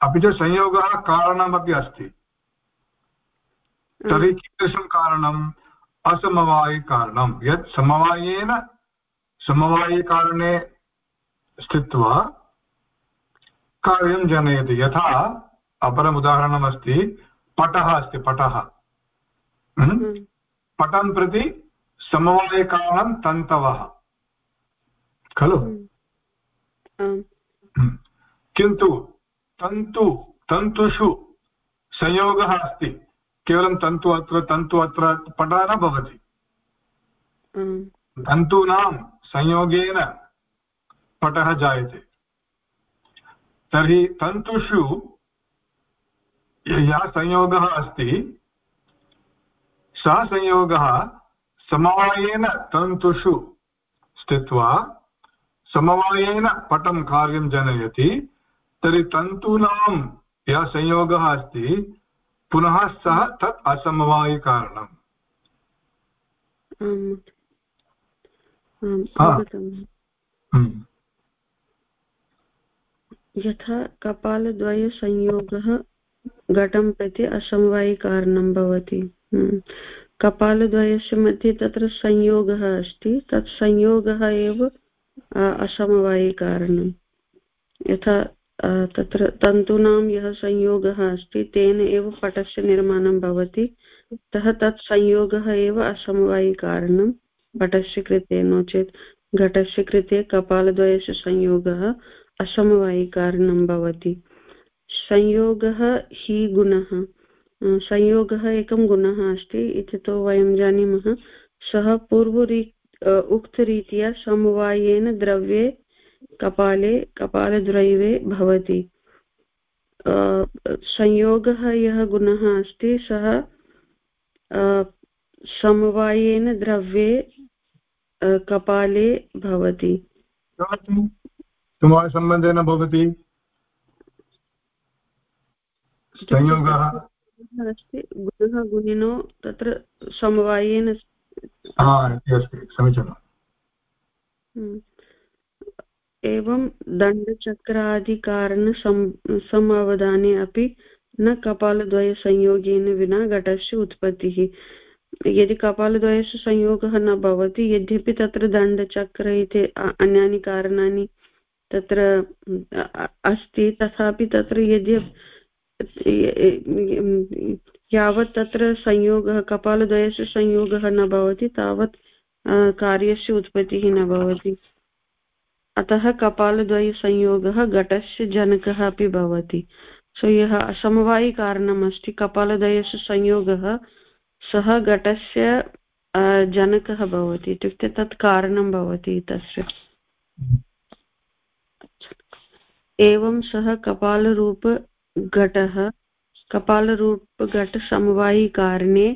अपि च संयोगः कारणमपि अस्ति। तर्हि कीदृशं कारणम् असमवायिकारणं यत् समवायेन समवायिकारणे स्थित्वा कार्यं जनयति। यथा अपरम् उदाहरणमस्ति पटः अस्ति पटः। हम्म? पटं प्रति समवायकारणं तन्तवः। खलु? हम्म। किन्तु तन्तु तन्तुषु संयोगः अस्ति। केवलं तन्तु अत्र तन्तु अत्र पटः न भवति। तन्तूनां संयोगेन पटः जायते। तर्हि तन्तुषु यः संयोगः अस्ति सः संयोगः समवायेन तन्तुषु स्थित्वा समवायेन पटं कार्यं जनयति तर्हि तन्तूनां यः संयोगः अस्ति पुनः सः तत् असमवायिकारणम् हम्म। यथा कपालद्वयसंयोगः घटं प्रति असमवायिकारणं भवति। हम्म। कपालद्वयस्य मध्ये तत्र संयोगः अस्ति तत् संयोगः एव असमवायिकारणं यथा तत्र तन्तूनां यः संयोगः अस्ति, तेन एव पटस्य निर्माणं भवति। अतः तत् संयोगः एव असमवायिकारणं पटस्य कृते, नो चेत् घटस्य कृते कपालद्वयस्य संयोगः असमवायिकारणं भवति। संयोगः हि गुणः। संयोगः एकं गुणः अस्ति इति तु वयं जानीमः। सः पूर्वरी उक्तरीत्या समवायेन द्रव्ये कपाले कपालद्रैवे भवति। संयोगः यः गुणः अस्ति सः समवायेन द्रव्ये कपाले भवति। समवायसम्बन्धेन भवति? संयोगः? अस्ति गुणः गुणिनो तत्र समवायेन समीचीनम्। हम्म। एवं दण्डचक्रादिकारण समावधाने अपि न कपालद्वयसंयोगेन विना घटस्य उत्पत्तिः। यदि कपालद्वयस्य संयोगः न भवति, यद्यपि तत्र दण्डचक्र इति अन्यानि कारणानि तत्र अस्ति, तथापि तत्र यदि यावत् तत्र संयोगः, कपालद्वयस्य संयोगः न भवति, तावत् कार्यस्य उत्पत्तिः न भवति। अतः कपालद्वयसंयोगः घटस्य जनकः अपि भवति। सो यः असमवायिकारणम् अस्ति कपालद्वयस्य संयोगः सः घटस्य जनकः भवति। इत्युक्ते तत् कारणं भवति तस्य एवं सः कपालरूपघटः, कपालरूपघटसमवायिकारणे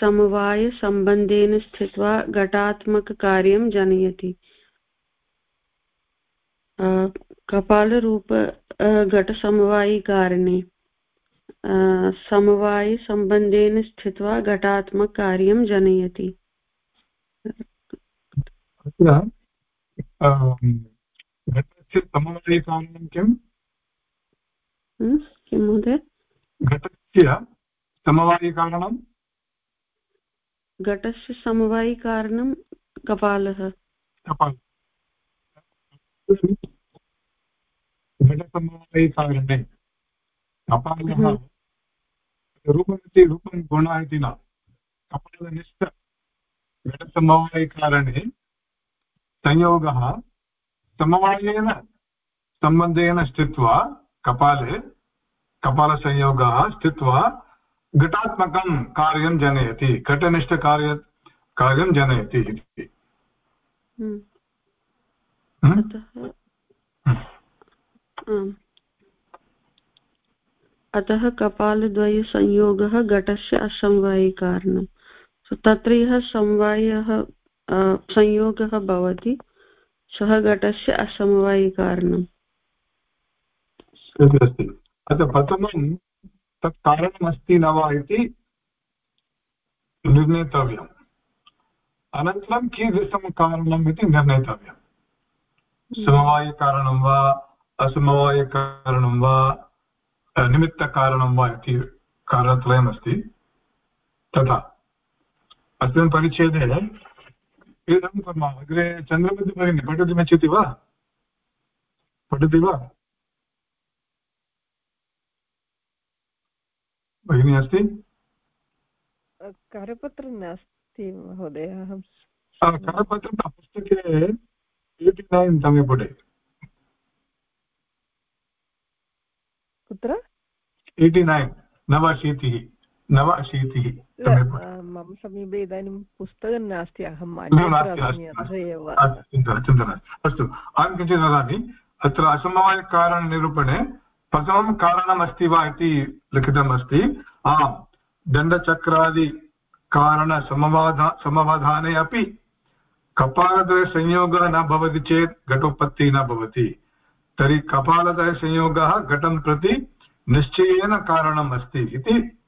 समवायसम्बन्धेन स्थित्वा घटात्मककार्यं जनयति। कपालरूप घटसमवायिकारणे समवायसम्बन्धेन स्थित्वा घटात्मककार्यं जनयति अत्र घटस्य समवायिकारणं किम् किं महोदय घटस्य समवायिकारणं घटस्य समवायिकारणं कपालः घटसमवायिकारणे कपालः। रूपमिति रूपं गुणः इति न कपालनिष्ठ घटसमवायिकारणे संयोगः समवायेन सम्बन्धेन स्थित्वा। कपाले कपालसंयोगः स्थित्वा। घटात्मकं कार्यं जनयति। घटनिष्ठकार्य कार्यं जनयति इति। हम्म? अतः कपालद्वयसंयोगः घटस्य असमवायिकारणं तत्र यः समवायः संयोगः भवति सः घटस्य असमवायिकारणम् अस्ति अतः प्रथमं तत् कारणमस्ति न वा इति निर्णेतव्यम्। अनन्तरं कीदृशं कारणम् इति निर्णेतव्यम्। समवायिकारणं वा असमवायिकारणं वा निमित्तकारणं वा इति कारणत्रयमस्ति तथा अस्मिन् परिच्छेदे इदं कुर्मः। अग्रे चन्द्रवती भगिनी पठितुमिच्छति वा? पठति वा? भगिनी अस्ति? करपत्रं नास्ति महोदय अहं करपत्रं पुस्तके एय्टि नैन् तमे पुटे कुत्र नैन् नवाशीतिः नवाशीतिः मम समीपे इदानीं पुस्तकं नास्ति अहं चिन्ता अस्तु अहं किञ्चित् वदामि अत्र असमवायकारणनिरूपणे प्रथमं कारणमस्ति वा इति लिखितमस्ति। आम् दण्डचक्रादिकारणसमवाधा समवधाने अपि कपालद्वयसंयोगः न भवति चेत् घटोत्पत्तिः न भवति। तर्हि कपालद्वयसंयोगः घटं प्रति निश्चयेन कारणम् अस्ति इति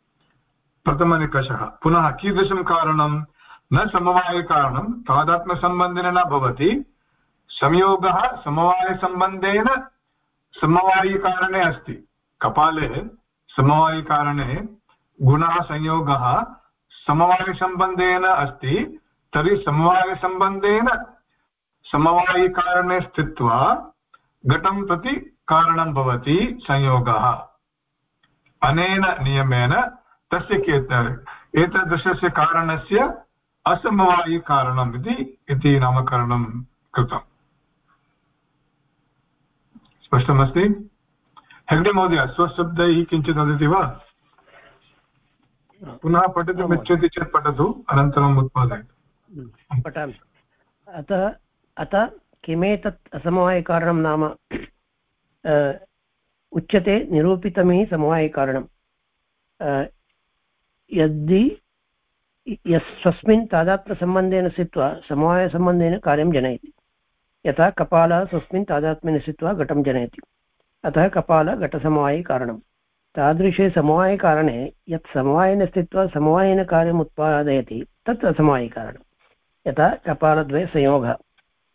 प्रथमनिकषः। पुनः कीदृशं कारणं? न समवायकारणं, तादात्म्यसम्बन्धेन न भवति। संयोगः समवायसम्बन्धेन समवायिकारणे अस्ति। कपाले समवायिकारणे गुणः संयोगः समवायसम्बन्धेन अस्ति। तर्हि समवायसम्बन्धेन समवायिकारणे स्थित्वा घटं प्रति कारणं भवति संयोगः। अनेन नियमेन तस्य एतादृशस्य कारणस्य असमवायिकारणम् इति नामकरणं कृतम् स्पष्टमस्ति? हेग्डे महोदय, स्वशब्दैः किञ्चित् वदति वा? पुनः पठितुमिच्छति चेत् पठतु, अनन्तरम् उत्पादयतु। पठामि। अतः अतः किमेतत् असमवायकारणं नाम उच्यते निरूपितमिः समवायकारणं। यदि यस्वस्मिन् तादात्म्यसम्बन्धेन स्थित्वा समवायसम्बन्धेन कार्यं जनयति। यथा कपालः स्वस्मिन् तादात्म्येन स्थित्वा घटं जनयति। अतः कपाल घटसमवायिकारणं। तादृशे समवायिकारणे यत् समवायेन स्थित्वा समवायेन कार्यम् उत्पादयति तत् असमवायिकारणं यथा कपालद्वयसंयोगः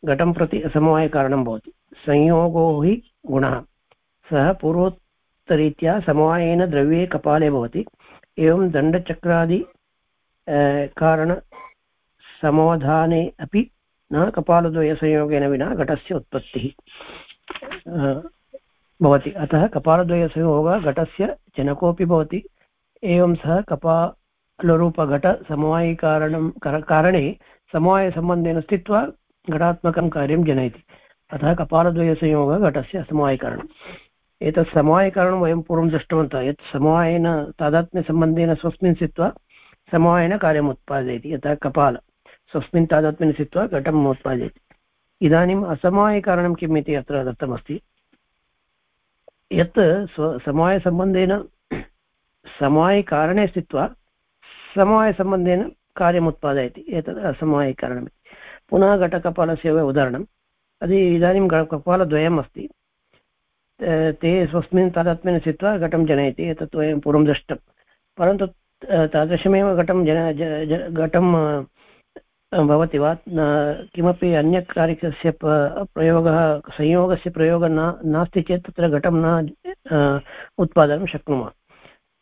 घटं प्रति असमवायिकारणं भवति। संयोगो हि गुणः। सः पूर्वोत्तरीत्या समवायेन द्रव्ये कपाले भवति। एवं दण्डचक्रादि कारणसमाधाने अपि न कपालद्वयसंयोगेन विना घटस्य उत्पत्तिः भवति। अतः कपालद्वयसंयोगः घटस्य जनकोऽपि भवति। एवं सः कपालरूपघटसमवायिकारणं कारणे समवायसम्बन्धेन स्थित्वा घटात्मकं कार्यं जनयति अतः कपालद्वयसंयोगः घटस्य समवायिकारणम् एतत् समवायिकारणं वयं पूर्वं दृष्टवन्तः यत् समवायेन तादात्म्यसम्बन्धेन स्वस्मिन् स्थित्वा समवायेन कार्यम् उत्पादयति यतः कपाल स्वस्मिन् तादात्म्येन स्थित्वा घटम् उत्पादयति इदानीम् असमवायिकारणं किम् इति अत्र दत्तमस्ति यत् स्व समवायसम्बन्धेन समवायिकारणे स्थित्वा समवायसम्बन्धेन कार्यम् उत्पादयति, एतद् असमवायिकारणमिति पुनः घटकपालस्य एव उदाहरणम्। अदि इदानीं कपालद्वयम् अस्ति। ते स्वस्मिन् तादात्म्येन स्थित्वा घटं जनयति, एतत् वयं पूर्वं दृष्टं। परन्तु तादृशमेव घटं जन घटं भवति वा? किमपि अन्यकार्यस्य प्रयोगः, संयोगस्य प्रयोगः न, नास्ति चेत् तत्र घटं न उत्पादनं शक्नुमः।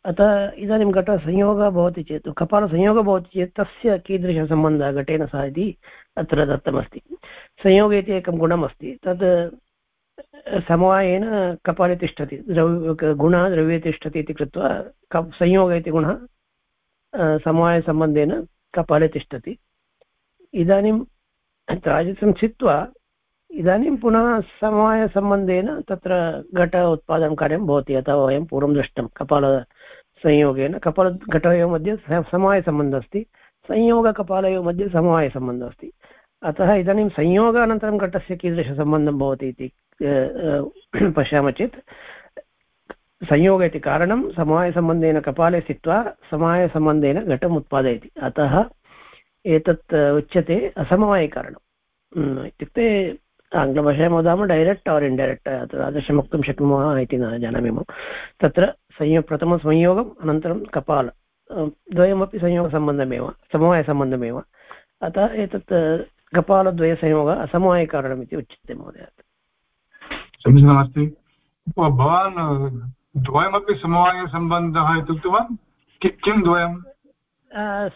अतः इदानीं घटसंयोगः भवति चेत् कपालसंयोगः भवति चेत् तस्य कीदृशसम्बन्धः घटेन सह इति अत्र दत्तमस्ति। संयोगे इति एकं गुणमस्ति, तद् समवायेन कपाले तिष्ठति, द्रव्य गुणः द्रव्ये तिष्ठति इति कृत्वा कप्, संयोग इति गुणः समवायसम्बन्धेन कपाले तिष्ठति। इदानीं राजसं छित्त्वा इदानीं पुनः समवायसम्बन्धेन तत्र घट उत्पादनं कार्यं भवति, अतः वयं पूर्वं दृष्टं कपालसंयोगेन कपालघटयोः मध्ये समवायसम्बन्धः अस्ति संयोगकपालयोः मध्ये समवायसम्बन्धः अस्ति अतः इदानीं संयोगानन्तरं घटस्य कीदृशसम्बन्धं भवति इति पश्यामः चेत्, संयोग इति कारणं समवायसम्बन्धेन कपाले स्थित्वा समवायसम्बन्धेन घटम् उत्पादयति। अतः एतत् उच्यते असमवायिकारणम्। इत्युक्ते आङ्ग्लभाषायां वदामः डैरेक्ट् और् इण्डैरेक्ट् तादृशं वक्तुं शक्नुमः इति न जानामि मम। तत्र संयो प्रथमं संयोगम् अनन्तरं कपाल. द्वयमपि संयोगसम्बन्धमेव समवायसम्बन्धमेव. अतः एतत् कपालद्वयसंयोगः असमवायिकारणम् उच्यते महोदय. समीचीनमस्ति भवान् द्वयमपि समवायसम्बन्धः इत्युक्तवान् किं द्वयं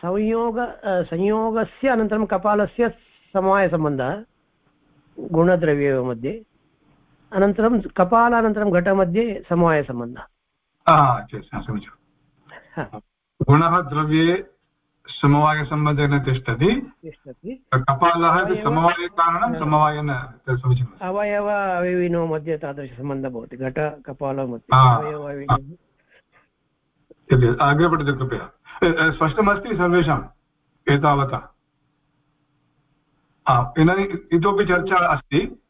संयोग संयोगस्य अनन्तरं कपालस्य समवायसम्बन्धः गुणद्रव्ययोः मध्ये. अनन्तरं कपालानन्तरं घटमध्ये समवायसम्बन्धः. समीचीनं गुणः द्रव्ये समवायसम्बन्धेन तिष्ठति। कपालः समवायकारणं समवायेन समीचीनम् अवयव अवयविनो मध्ये तादृशसम्बन्धः भवति। घट कपाल मध्ये। अग्रे पठतु कृपया। स्पष्टमस्ति सर्वेषाम् एतावता। इदानीम् इतोपि चर्चा अस्ति।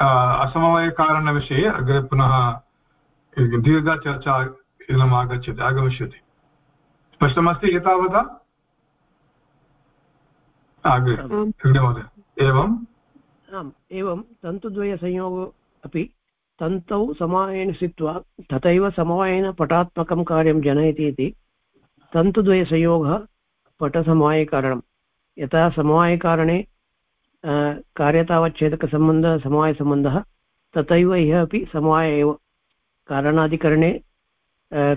असमवायकारणविषये अग्रे पुनः दीर्घा चर्चा इदम् आगच्छति आगमिष्यति स्पष्टमस्ति एतावता अग्रे महोदय एवम् आम् एवं तन्तुद्वयसंयोगो अपि तन्तौ समवायेन स्थित्वा तथैव समवायेन पटात्मकं कार्यं जनयति इति तन्तुद्वयसंयोगः पटसमवायकारणं यथा समवायकारणे कार्यतावच्छेदकसम्बन्धः समवायसम्बन्धः तथैव ह्यः अपि समवाय एव। कारणाधिकरणे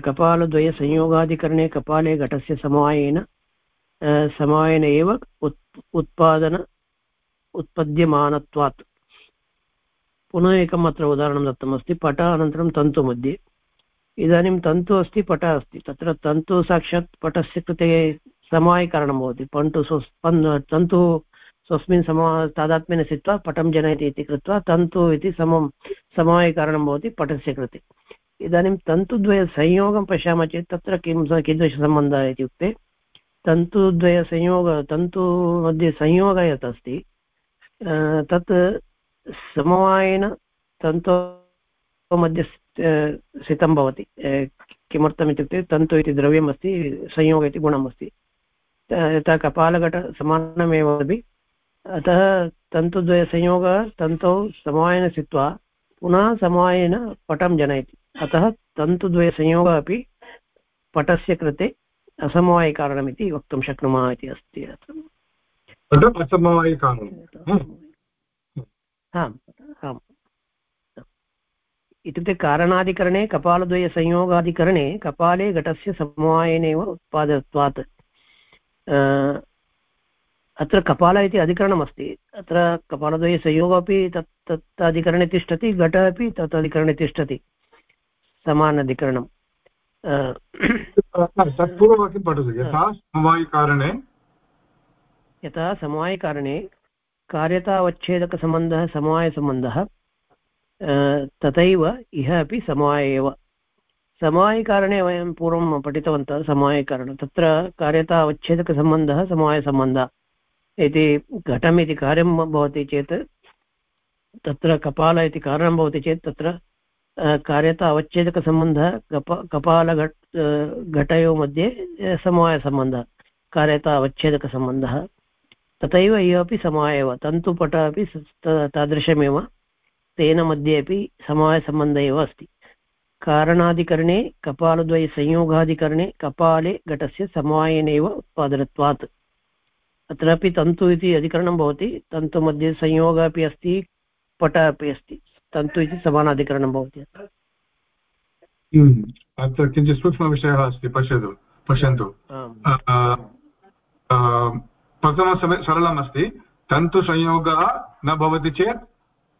कपालद्वयसंयोगाधिकरणे कपाले घटस्य समवायेन समवायेन एव उत्, उत्पादन, उत्पद्यमानत्वात्। पुनः एकम् अत्र उदाहरणं दत्तमस्ति, पट अनन्तरं तन्तुमध्ये। इदानीं तन्तु अस्ति, पट अस्ति। तत्र तन्तु साक्षात् पटस्य कृते समवायिकरणं भवति। पन्तु तन्तु स्वस्मिन् सम, तादात्म्येन स्थित्वा पटं जनयति इति कृत्वा तन्तु इति समं, समवायिकरणं भवति पटस्य कृते। इदानीं तन्तुद्वयसंयोगं पश्यामः चेत् तत्र किं कीदृशसम्बन्धः इत्युक्ते तन्तुद्वयसंयोग तन्तु मध्ये संयोगः यत् अस्ति तत् समवायेन तन्तु मध्ये स्थितं भवति। किमर्थम् इत्युक्ते तन्तु इति द्रव्यम् अस्ति संयोग इति गुणम् अस्ति यथा कपालघट समानमेव अपि अतः तन्तुद्वयसंयोगः तन्तौ समवायेन स्थित्वा पुनः समवायेन पटं जनयति। अतः तन्तुद्वयसंयोगः अपि पटस्य कृते असमवायिकारणमिति वक्तुं शक्नुमः इति अस्ति आम् आम्। इत्युक्ते कारणाधिकरणे कपालद्वयसंयोगाधिकरणे कपाले घटस्य समवायेनैव उत्पादत्वात् अत्र कपाल इति अधिकरणमस्ति। अत्र कपालद्वये संयोगः अपि तत् तत् अधिकरणे तिष्ठति घट अपि तत् अधिकरणे तिष्ठति। समानाधिकरणं। तत्पूर्ववाक्यं पठतु। यथा समवायिकारणे। यथा समवायिकारणे कार्यतावच्छेदकसम्बन्धः समवायसम्बन्धः तथैव इह अपि समवाय एव। समवायिकारणे वयं पूर्वं पठितवन्तः समवायिकारणं। तत्र कार्यता अवच्छेदकसम्बन्धः समवायसम्बन्धः। इति घटम् इति कार्यं भवति चेत्, तत्र कपाल इति कारणं भवति चेत्, तत्र कार्यता अवच्छेदकसम्बन्धः, कप, कपालघट् घटयोः मध्ये समवायसम्बन्धः, कार्यता अवच्छेदकसम्बन्धः। तथैव इह अपि समवाय एव, तन्तुपट अपि तादृशमेव, तेन मध्ये अपि समवायसम्बन्धः एव अस्ति। कारणाधिकरणे, कपालद्वयसंयोगाधिकरणे, कपाले घटस्य समवायेनैव उत्पादनत्वात्। अत्रापि तन्तु इति अधिकरणं भवति तन्तुमध्ये संयोगः अपि अस्ति पट अपि अस्ति तन्तु इति समानाधिकरणं भवति हम्म, अत्र किञ्चित् सूक्ष्मविषयः अस्ति पश्यतु पश्यन्तु। प्रथमसमये सरलम् अस्ति तन्तुसंयोगः न भवति चेत्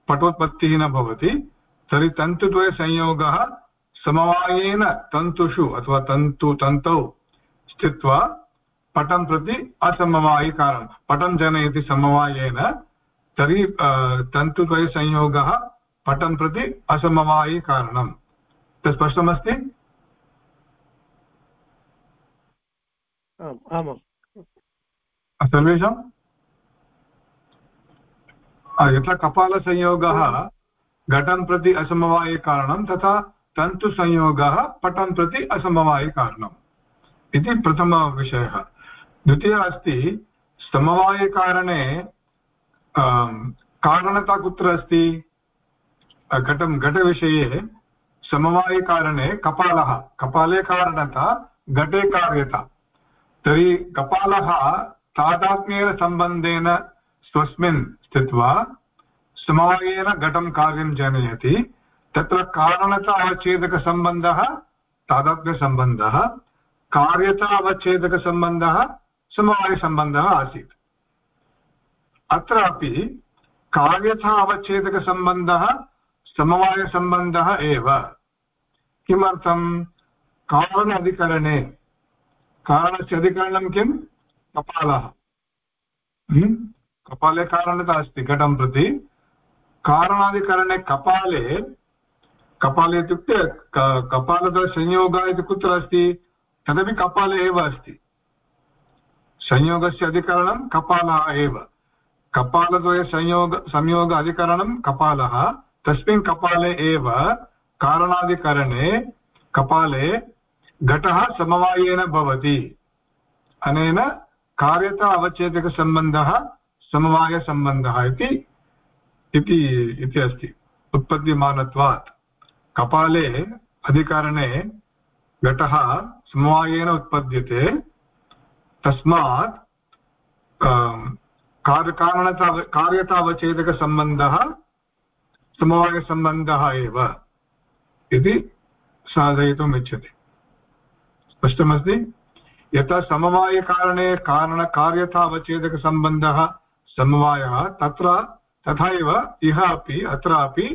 पटोत्पत्तिः न भवति तर्हि तन्तुद्वयसंयोगः समवायेन तन्तुषु अथवा तन्तु तन्तौ स्थित्वा पटं प्रति असमवायिकारणं पटं जनयति समवायेन तर्हि तन्तुद्वयसंयोगः पटं प्रति असमवायिकारणं तत् स्पष्टमस्ति? आमां सर्वेषाम् यथा कपालसंयोगः घटं प्रति असमवायिकारणं तथा तन्तुसंयोगः पटं प्रति असमवायिकारणम् इति प्रथमविषयः। द्वितीयः अस्ति, समवायिकारणे कारणता कुत्र अस्ति? घटं, घटविषये समवायिकारणे कपालः, कपाले कारणता, घटे कार्यता। तर्हि कपालः तादात्म्येन सम्बन्धेन स्वस्मिन् स्थित्वा समवायेन घटं कार्यं जनयति। तत्र कारणता अवच्छेदकसम्बन्धः, तादात्म्यसम्बन्धः। कार्यता अवच्छेदकसम्बन्धः समवायसम्बन्धः आसीत्। अत्रापि कार्यथा अवच्छेदकसम्बन्धः समवायसम्बन्धः एव। किमर्थं कारण अधिकरणे कारणस्य अधिकरणं किं? कपालः। हम्म? कपाले कारणता अस्ति, घटं प्रति। कारणादिकरणे कपाले कपाले इत्युक्ते कपालतः संयोगः इति कुत्र अस्ति? तदपि कपाले एव अस्ति। संयोगस्य अधिकरणं कपालः एव। कपालद्वयसंयोग संयोग अधिकरणं कपालः, तस्मिन् कपाले एव कारणादिकरणे कपाले घटः समवायेन भवति। अनेन कार्यता अवच्छेदकसम्बन्धः समवायसम्बन्धः इति इति अस्ति। उत्पद्यमानत्वात्। कपाले अधिकरणे घटः समवायेन उत्पद्यते। तस्मात् कार्यकारणता कार्यतावच्छेदकसम्बन्धः, समवायसम्बन्धः एव इति साधयितुम् इच्छति स्पष्टमस्ति? यथा समवायकारणे कारणकार्यतावच्छेदकसम्बन्धः समवायः, तत्र तथैव इह अपि, अत्रापि,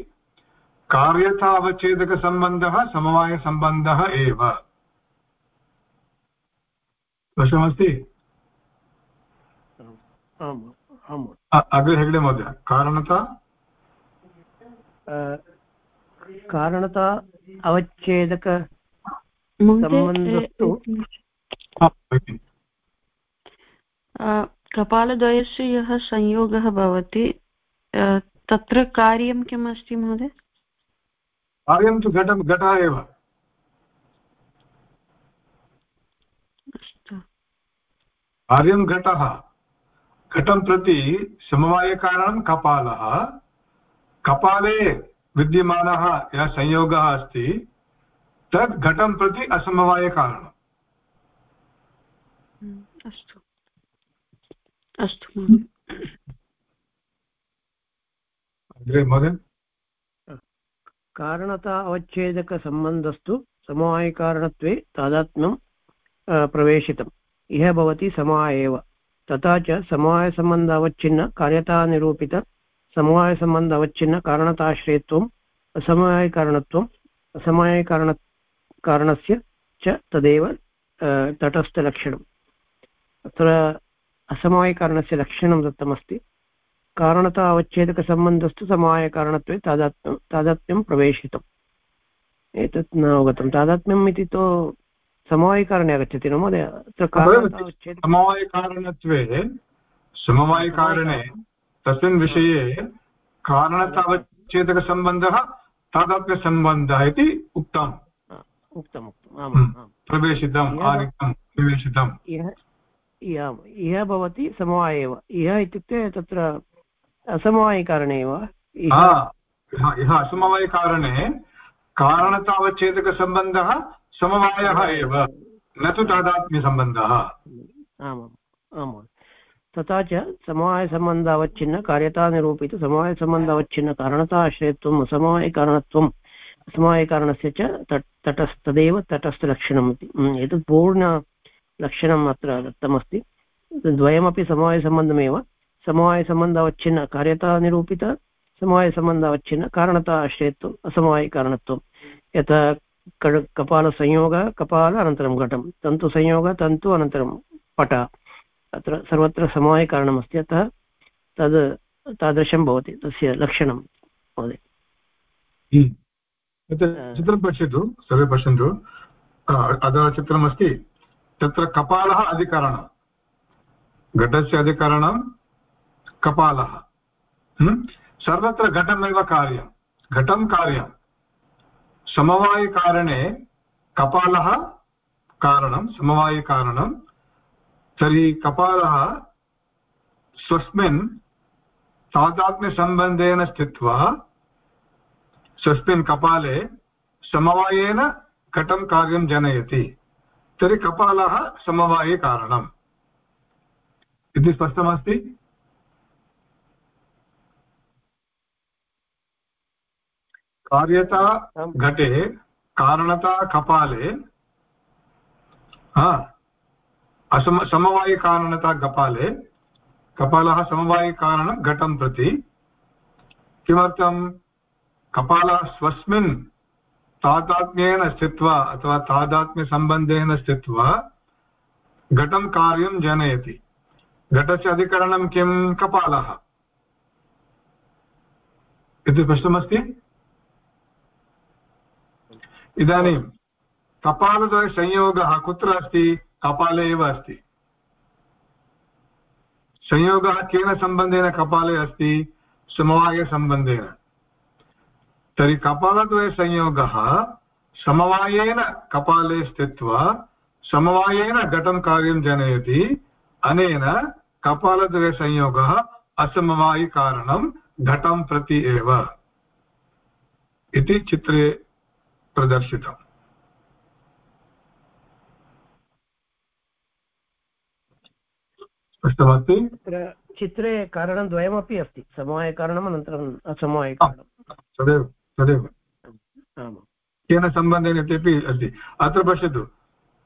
कार्यतावच्छेदकसम्बन्धः, समवायसम्बन्धः एव। स्पष्टमस्ति अग्रे हेगडे महोदय कारणता? कारणता अवच्छेदक सम्बन्धस्तु कपालद्वयस्य यः संयोगः भवति तत्र कार्यं किम् अस्ति महोदय? कार्यं तु घटं घटः एव। कार्यं घटः घटं प्रति समवायकारणं कपालः। कपाले विद्यमानः यः संयोगः अस्ति तद् घटं प्रति असमवायकारणम्। अस्तु। अस्तु अग्रे महोदय। कारणता अवच्छेदकसम्बन्धस्तु समवायिकारणत्वे तादात्म्यं प्रवेशितम्। इह भवति समवाय एव। तथा च समवायसम्बन्ध अवच्छिन्न कार्यतानिरूपित समवायसम्बन्ध अवच्छिन्न कारणताश्रयत्वम् असमवायकारणत्वम् असमवायकारण कारणस्य च तदेव तटस्थलक्षणम् अत्र असमवायकारणस्य लक्षणं दत्तमस्ति। कारणता अवच्छेदकसम्बन्धस्तु समवायकारणत्वे तादात्म्यं तादात्म्यं प्रवेशितम्। एतत् न अवगतं। तादात्म्यम् इति तु समवायिकारणे आगच्छति न महोदय समवायकारणत्वे समवायिकारणे तस्मिन् विषये कारणतावच्छेदकसम्बन्धः तादात्म्यसम्बन्धः इति उक्तम् उक्तम् प्रवेशितम् आदिक्तं प्रवेशितम् इह भवति समवाय एव इह इत्युक्ते तत्र असमवायिकारणे एव इह असमवायिकारणे कारणतावच्छेदकसम्बन्धः समवायः एव, न तु तादात्म्यसम्बन्धः। आमाम् आमां तथा च समवायसम्बन्ध अवच्छिन्न कार्यतानिरूपित समवायसम्बन्ध कारणता आश्रयत्वम् असमवायकारणत्वम् असमवायकारणस्य च तट् तटस् तदेव तटस्थलक्षणम् इति एतत् पूर्णलक्षणम् अत्र दत्तमस्ति। द्वयमपि समवायसम्बन्धमेव। समवायसम्बन्ध अवच्छिन्न कार्यतानिरूपित समवायसम्बन्ध अवच्छिन्न कारणता आश्रयत्वम् असमवायकारणत्वं। यथा कपालसंयोगः कपाल अनन्तरं घटं। तन्तुसंयोगः तन्तु अनन्तरं पट। अत्र सर्वत्र समवायकारणमस्ति अतः तद् तादृशं भवति तस्य लक्षणं महोदय। हम्म। चित्रं पश्यतु सर्वे पश्यन्तु। अधः चित्रमस्ति। तत्र कपालः अधिकरणं। घटस्य अधिकरणं कपालः। हम्म। सर्वत्र घटमेव कार्यं। घटं कार्यं समवायिकारणे कपालः कारणं, समवायिकारणं। तर्हि कपालः स्वस्मिन् तादात्म्यसम्बन्धेन स्थित्वा स्वस्मिन् कपाले समवायेन घटं कार्यं जनयति। तर्हि कपालः समवायिकारणम्। इति स्पष्टमस्ति? कार्यता घटे कारणता कपाले असम समवायिकारणता कपाले कपालः समवायिकारणं घटं प्रति किमर्थं? कपालः स्वस्मिन् तादात्म्येन स्थित्वा अथवा तादात्म्यसम्बन्धेन स्थित्वा घटं कार्यं जनयति। घटस्य अधिकरणं किं? कपालः। इति स्पष्टमस्ति इदानीं कपालद्वयसंयोगः कुत्र अस्ति? कपाले एव अस्ति। संयोगः केन सम्बन्धेन कपाले अस्ति? समवायसम्बन्धेन। तर्हि कपालद्वयसंयोगः समवायेन कपाले स्थित्वा, समवायेन घटं कार्यं जनयति। अनेन कपालद्वयसंयोगः असमवायिकारणं घटं प्रति एव। इति चित्रे प्रदर्शितम् स्पष्टमस्ति तत्र चित्रे कारणद्वयमपि अस्ति समवायकारणम् अनन्तरम् असमवायकारणं तदेव तदेव आमां केन सम्बन्धेन इत्यपि अस्ति अत्र पश्यतु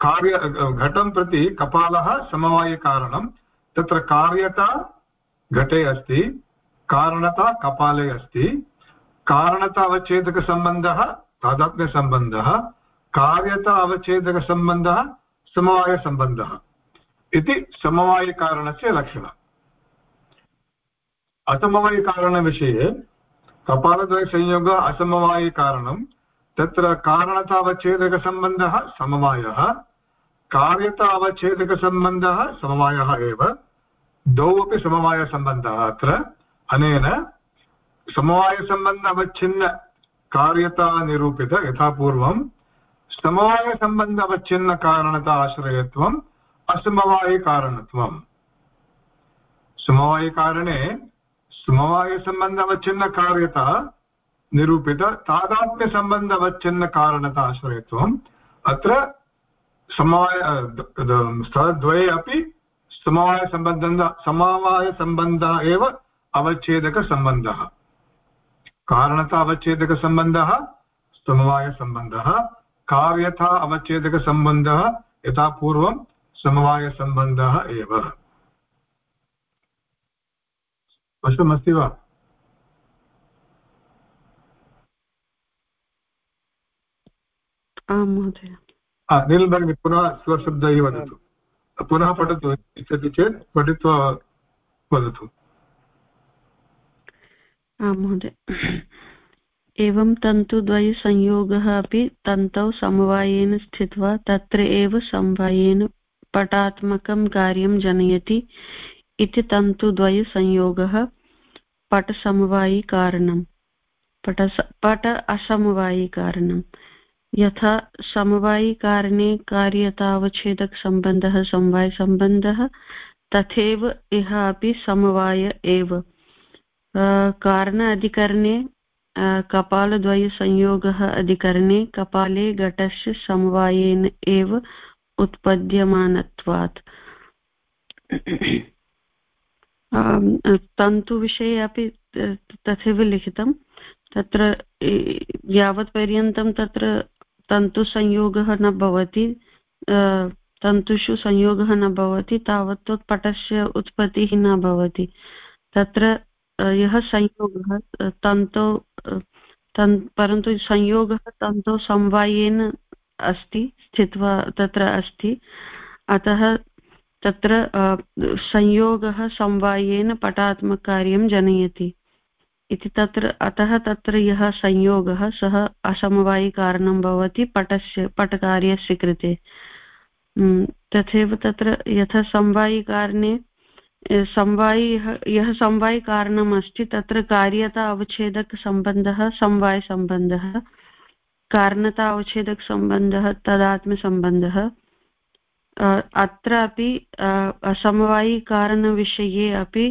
कार्य घटं प्रति कपालः समवायकारणं तत्र कार्यता घटे अस्ति कारणता कपाले अस्ति कारणता अवच्छेदकसम्बन्धः तादात्म्यसम्बन्धः कार्यता अवच्छेदकसम्बन्धः समवायसम्बन्धः। इति समवायकारणस्य लक्षणम्। असमवायकारणविषये कपालद्वयसंयोगः असमवायिकारणं, तत्र कारणतावच्छेदकसम्बन्धः समवायः कार्यता अवच्छेदकसम्बन्धः समवायः एव, द्वौ अपि समवायसम्बन्धः अत्र। अनेन समवायसम्बन्ध अवच्छिन्न कार्यता निरूपित यथा पूर्वं समवायसम्बन्ध अवच्छिन्नकारणता आश्रयत्वम् असमवायिकारणत्वम् समवायिकारणे समवायसम्बन्ध अवच्छिन्नकार्यता निरूपित तादात्म्यसम्बन्ध अवच्छिन्नकारणता आश्रयत्वम् अत्र समवाय स्थलद्वये अपि समवायसम्बन्ध समवायसम्बन्धः एव अवच्छेदकसम्बन्धः। कारणता अवच्छेदकसम्बन्धः समवायसम्बन्धः कार्यथा अवच्छेदकसम्बन्धः यथा पूर्वं समवायसम्बन्धः एव। स्पष्टमस्ति वा? आं महोदय। नील भगिनी पुनः स्वशब्दैः वदतु। पुनः पठतु इच्छति चेत् पठित्वा वदतु। आं महोदय। एवं तन्तुद्वयसंयोगः अपि तन्तौ समवायेन स्थित्वा तत्र एव समवायेन पटात्मकं कार्यं जनयति इति तन्तुद्वयसंयोगः पटसमवायिकारणम् पट पट असमवायिकारणम् यथा समवायिकारणे कार्यतावच्छेदकसम्बन्धः, समवायसम्बन्धः तथैव इह अपि समवाय एव। कारण अधिकरणे कपालद्वयसंयोगः अधिकरणे कपाले घटस्य समवायेन एव उत्पद्यमानत्वात् तन्तुविषये अपि तथैव लिखितं तत्र यावत्पर्यन्तं तत्र तन्तुसंयोगः न भवति तन्तुषु संयोगः न भवति तावत् पटस्य उत्पत्तिः न भवति तत्र यः संयोगः तन्तौ तन्, परन्तु संयोगः तन्तौ समवायेन अस्ति, स्थित्वा तत्र अस्ति। अतः तत्र संयोगः समवायेन पटात्मककार्यं जनयति। इति तत्र, अतः तत्र यः संयोगः, सः असमवायिकारणं भवति पटस्य, पटकार्यस्य कृते। तथैव तत्र यथा समवायिकारणे समवायि, यः समवायिकारणम् अस्ति तत्र कार्यता अवच्छेदकसम्बन्धः समवायसम्बन्धः कारणता अवच्छेदकसम्बन्धः तदात्मसम्बन्धः अत्रापि समवायिकारणविषये अपि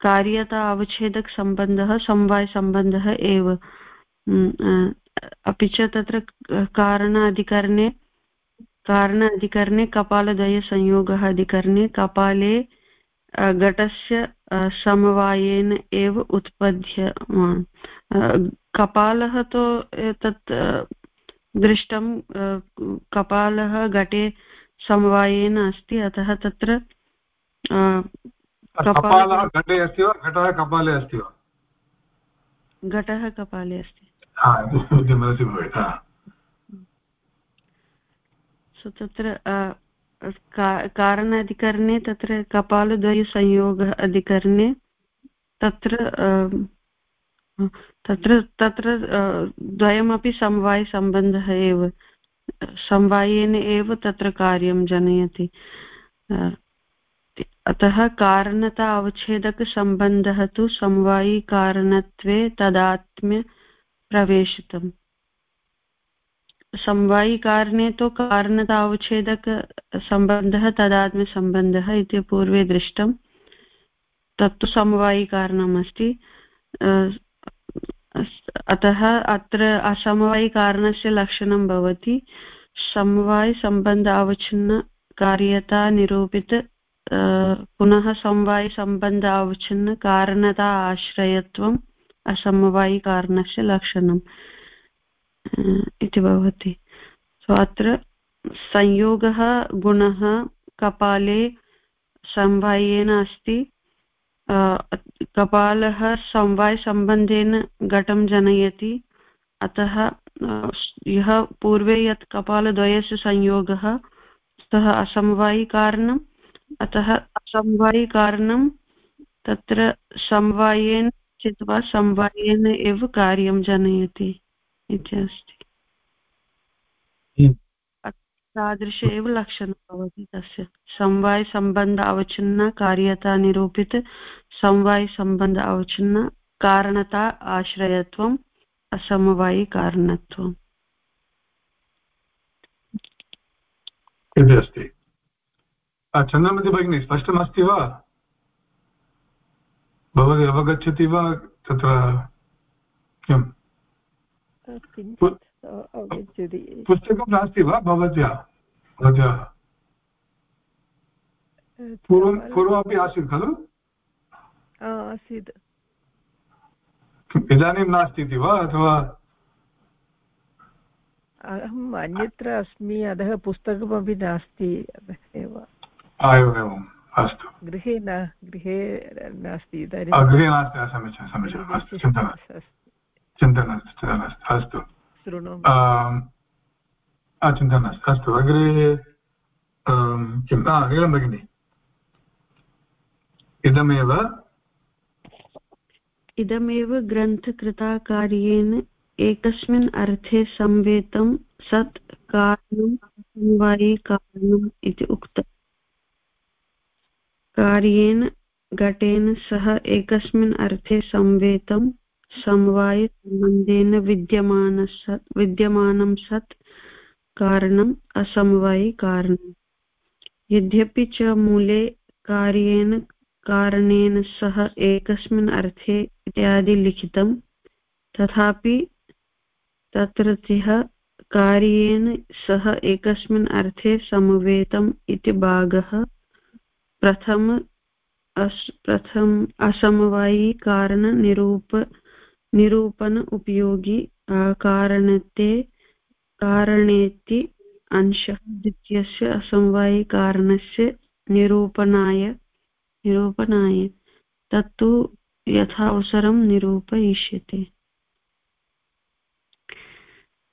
कार्यता अवच्छेदकसम्बन्धः समवायसम्बन्धः एव। अपि च तत्र कारणाधिकरणे कारण अधिकरणे कपालद्वयसंयोगः अधिकरणे, कपाले घटस्य समवायेन एव उत्पद्यमान्। कपालः तु तत् दृष्टं कपालः घटे समवायेन अस्ति अतः तत्र कपालः घटे अस्ति वा घटः कपाले अस्ति वा? घटः कपाले अस्ति। सो तत्र कारणाधिकरणे तत्र कपालद्वयसंयोगः अधिकरणे तत्र तत्र तत्र द्वयमपि समवायसम्बन्धः एव। समवायेन एव तत्र कार्यं जनयति। अतः कारणता अवच्छेदकसम्बन्धः तु समवायिकारणत्वे तदात्म्य प्रवेशितम्। समवायिकारणे तु कारणता अवच्छेदकसम्बन्धः तदात्म्यसम्बन्धः इति पूर्वे दृष्टं। तत्तु समवायिकारणम् अस्ति अतः अत्र असमवायिकारणस्य लक्षणं भवति। समवायसम्बन्ध अवच्छिन्नकार्यता निरूपित पुनः समवायसम्बन्ध अवच्छिन्न कारणता आश्रयत्वम् असमवायिकारणस्य लक्षणम्। इति भवति। सो अत्र संयोगः गुणः कपाले समवायेन अस्ति। कपालः समवायसम्बन्धेन घटं जनयति। अतः यः पूर्वे यत् कपालद्वयस्य संयोगः, सः असमवायिकारणम् अतः असमवायिकारणं तत्र समवायेन चित्वा समवायेन एव कार्यं जनयति। इति तादृश एव लक्षणं भवति तस्य। समवायसम्बन्ध अवच्छिन्न कार्यता निरूपित समवायसम्बन्ध अवच्छिन्न कारणता आश्रयत्वम् असमवायिकारणत्वम् इति अस्ति चन्द्रमति भगिनी स्पष्टमस्ति वा? भवती अवगच्छति वा? तत्र किम्? पुस्तकं नास्ति वा भवत्या? भवत्याः? पूर्वं पूर्वमपि आसीत् खलु? आसीत्। इदानीं नास्ति इति वा अथवा अहम् अन्यत्र अस्मि अतः पुस्तकमपि नास्ति एव। एवमेवम् अस्तु। गृहे न गृहे नास्ति इदानीं। गृहे नास्ति समीचीनं समीचीनम् अस्तु चिन्ता नास्ति। चिन्ता नास्ति चिन्ता नास्ति अस्तु चिन्ता नास्ति अस्तु अग्रे किं नीलं भगिनि इदमेव इदमेव ग्रन्थकृताकार्येण एकस्मिन् अर्थे संवेतं सत् कारणं समवायी कारणम् इति उक्तम् कार्येन घटेन सह एकस्मिन् अर्थे संवेतं समवायसम्बन्धेन विद्यमान विद्यमानं सत् कारणम् असमवायिकारणम् यद्यपि च मूले कार्येन, कारणेन सह एकस्मिन् अर्थे इत्यादि लिखितं तथापि तत्रत्यः कार्येन सह एकस्मिन् अर्थे समवेतम् इति भागः प्रथम अस्, प्रथम असमवायिकारणनिरूप निरूपण उपयोगी कारणते, कारणेति अंशः, द्वितीयस्य असमवायिकारणस्य निरूपणाय निरूपणाय, तत्तु यथावसरं निरूपयिष्यते।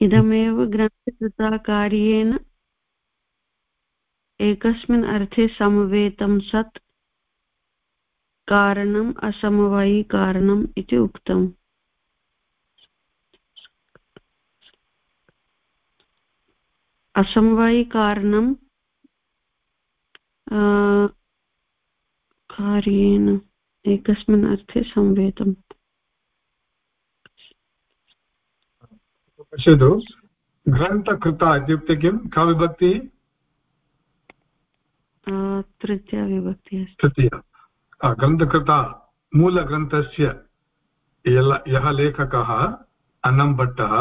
इदमेव ग्रन्थकृताकार्येण एकस्मिन् अर्थे समवेतं सत् कारणम् असमवायिकारणम् इति उक्तम्। असमवायिकारणं कार्येण एकस्मिन् अर्थे संवेदम्। पश्यतु। ग्रन्थकृता इत्युक्ते किं का विभक्तिः तृतीया विभक्तिः तृतीया। ग्रन्थकृता मूलग्रन्थस्य यः लेखकः अन्नम्भट्टः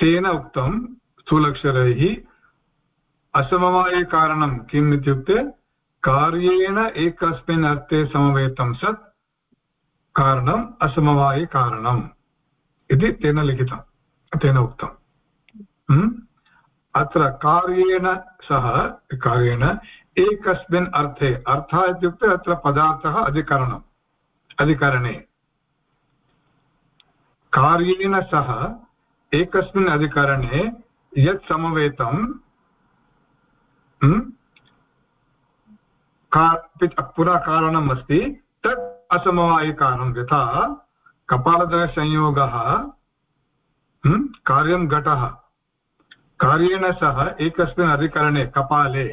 तेन उक्तं स्थूलक्षरैः असमवायकारणं किम् इत्युक्ते कार्येण एकस्मिन् अर्थे समवेतं सत् कारणम् असमवायिकारणम् इति तेन लिखितं, तेन उक्तम् हम्म? अत्र कार्येण सह, कार्येण एकस्मिन् अर्थे, अर्थः इत्युक्ते अत्र पदार्थः अधिकरणम्, अधिकरणे कार्येण सह एकस्मिन् अधिकरणे यत् समवेतं पुनः कारणम् अस्ति तत् असमवायिकारणं यथा कपालदयसंयोगः कार्यं घटः, कार्येण सह एकस्मिन् अधिकरणे कपाले,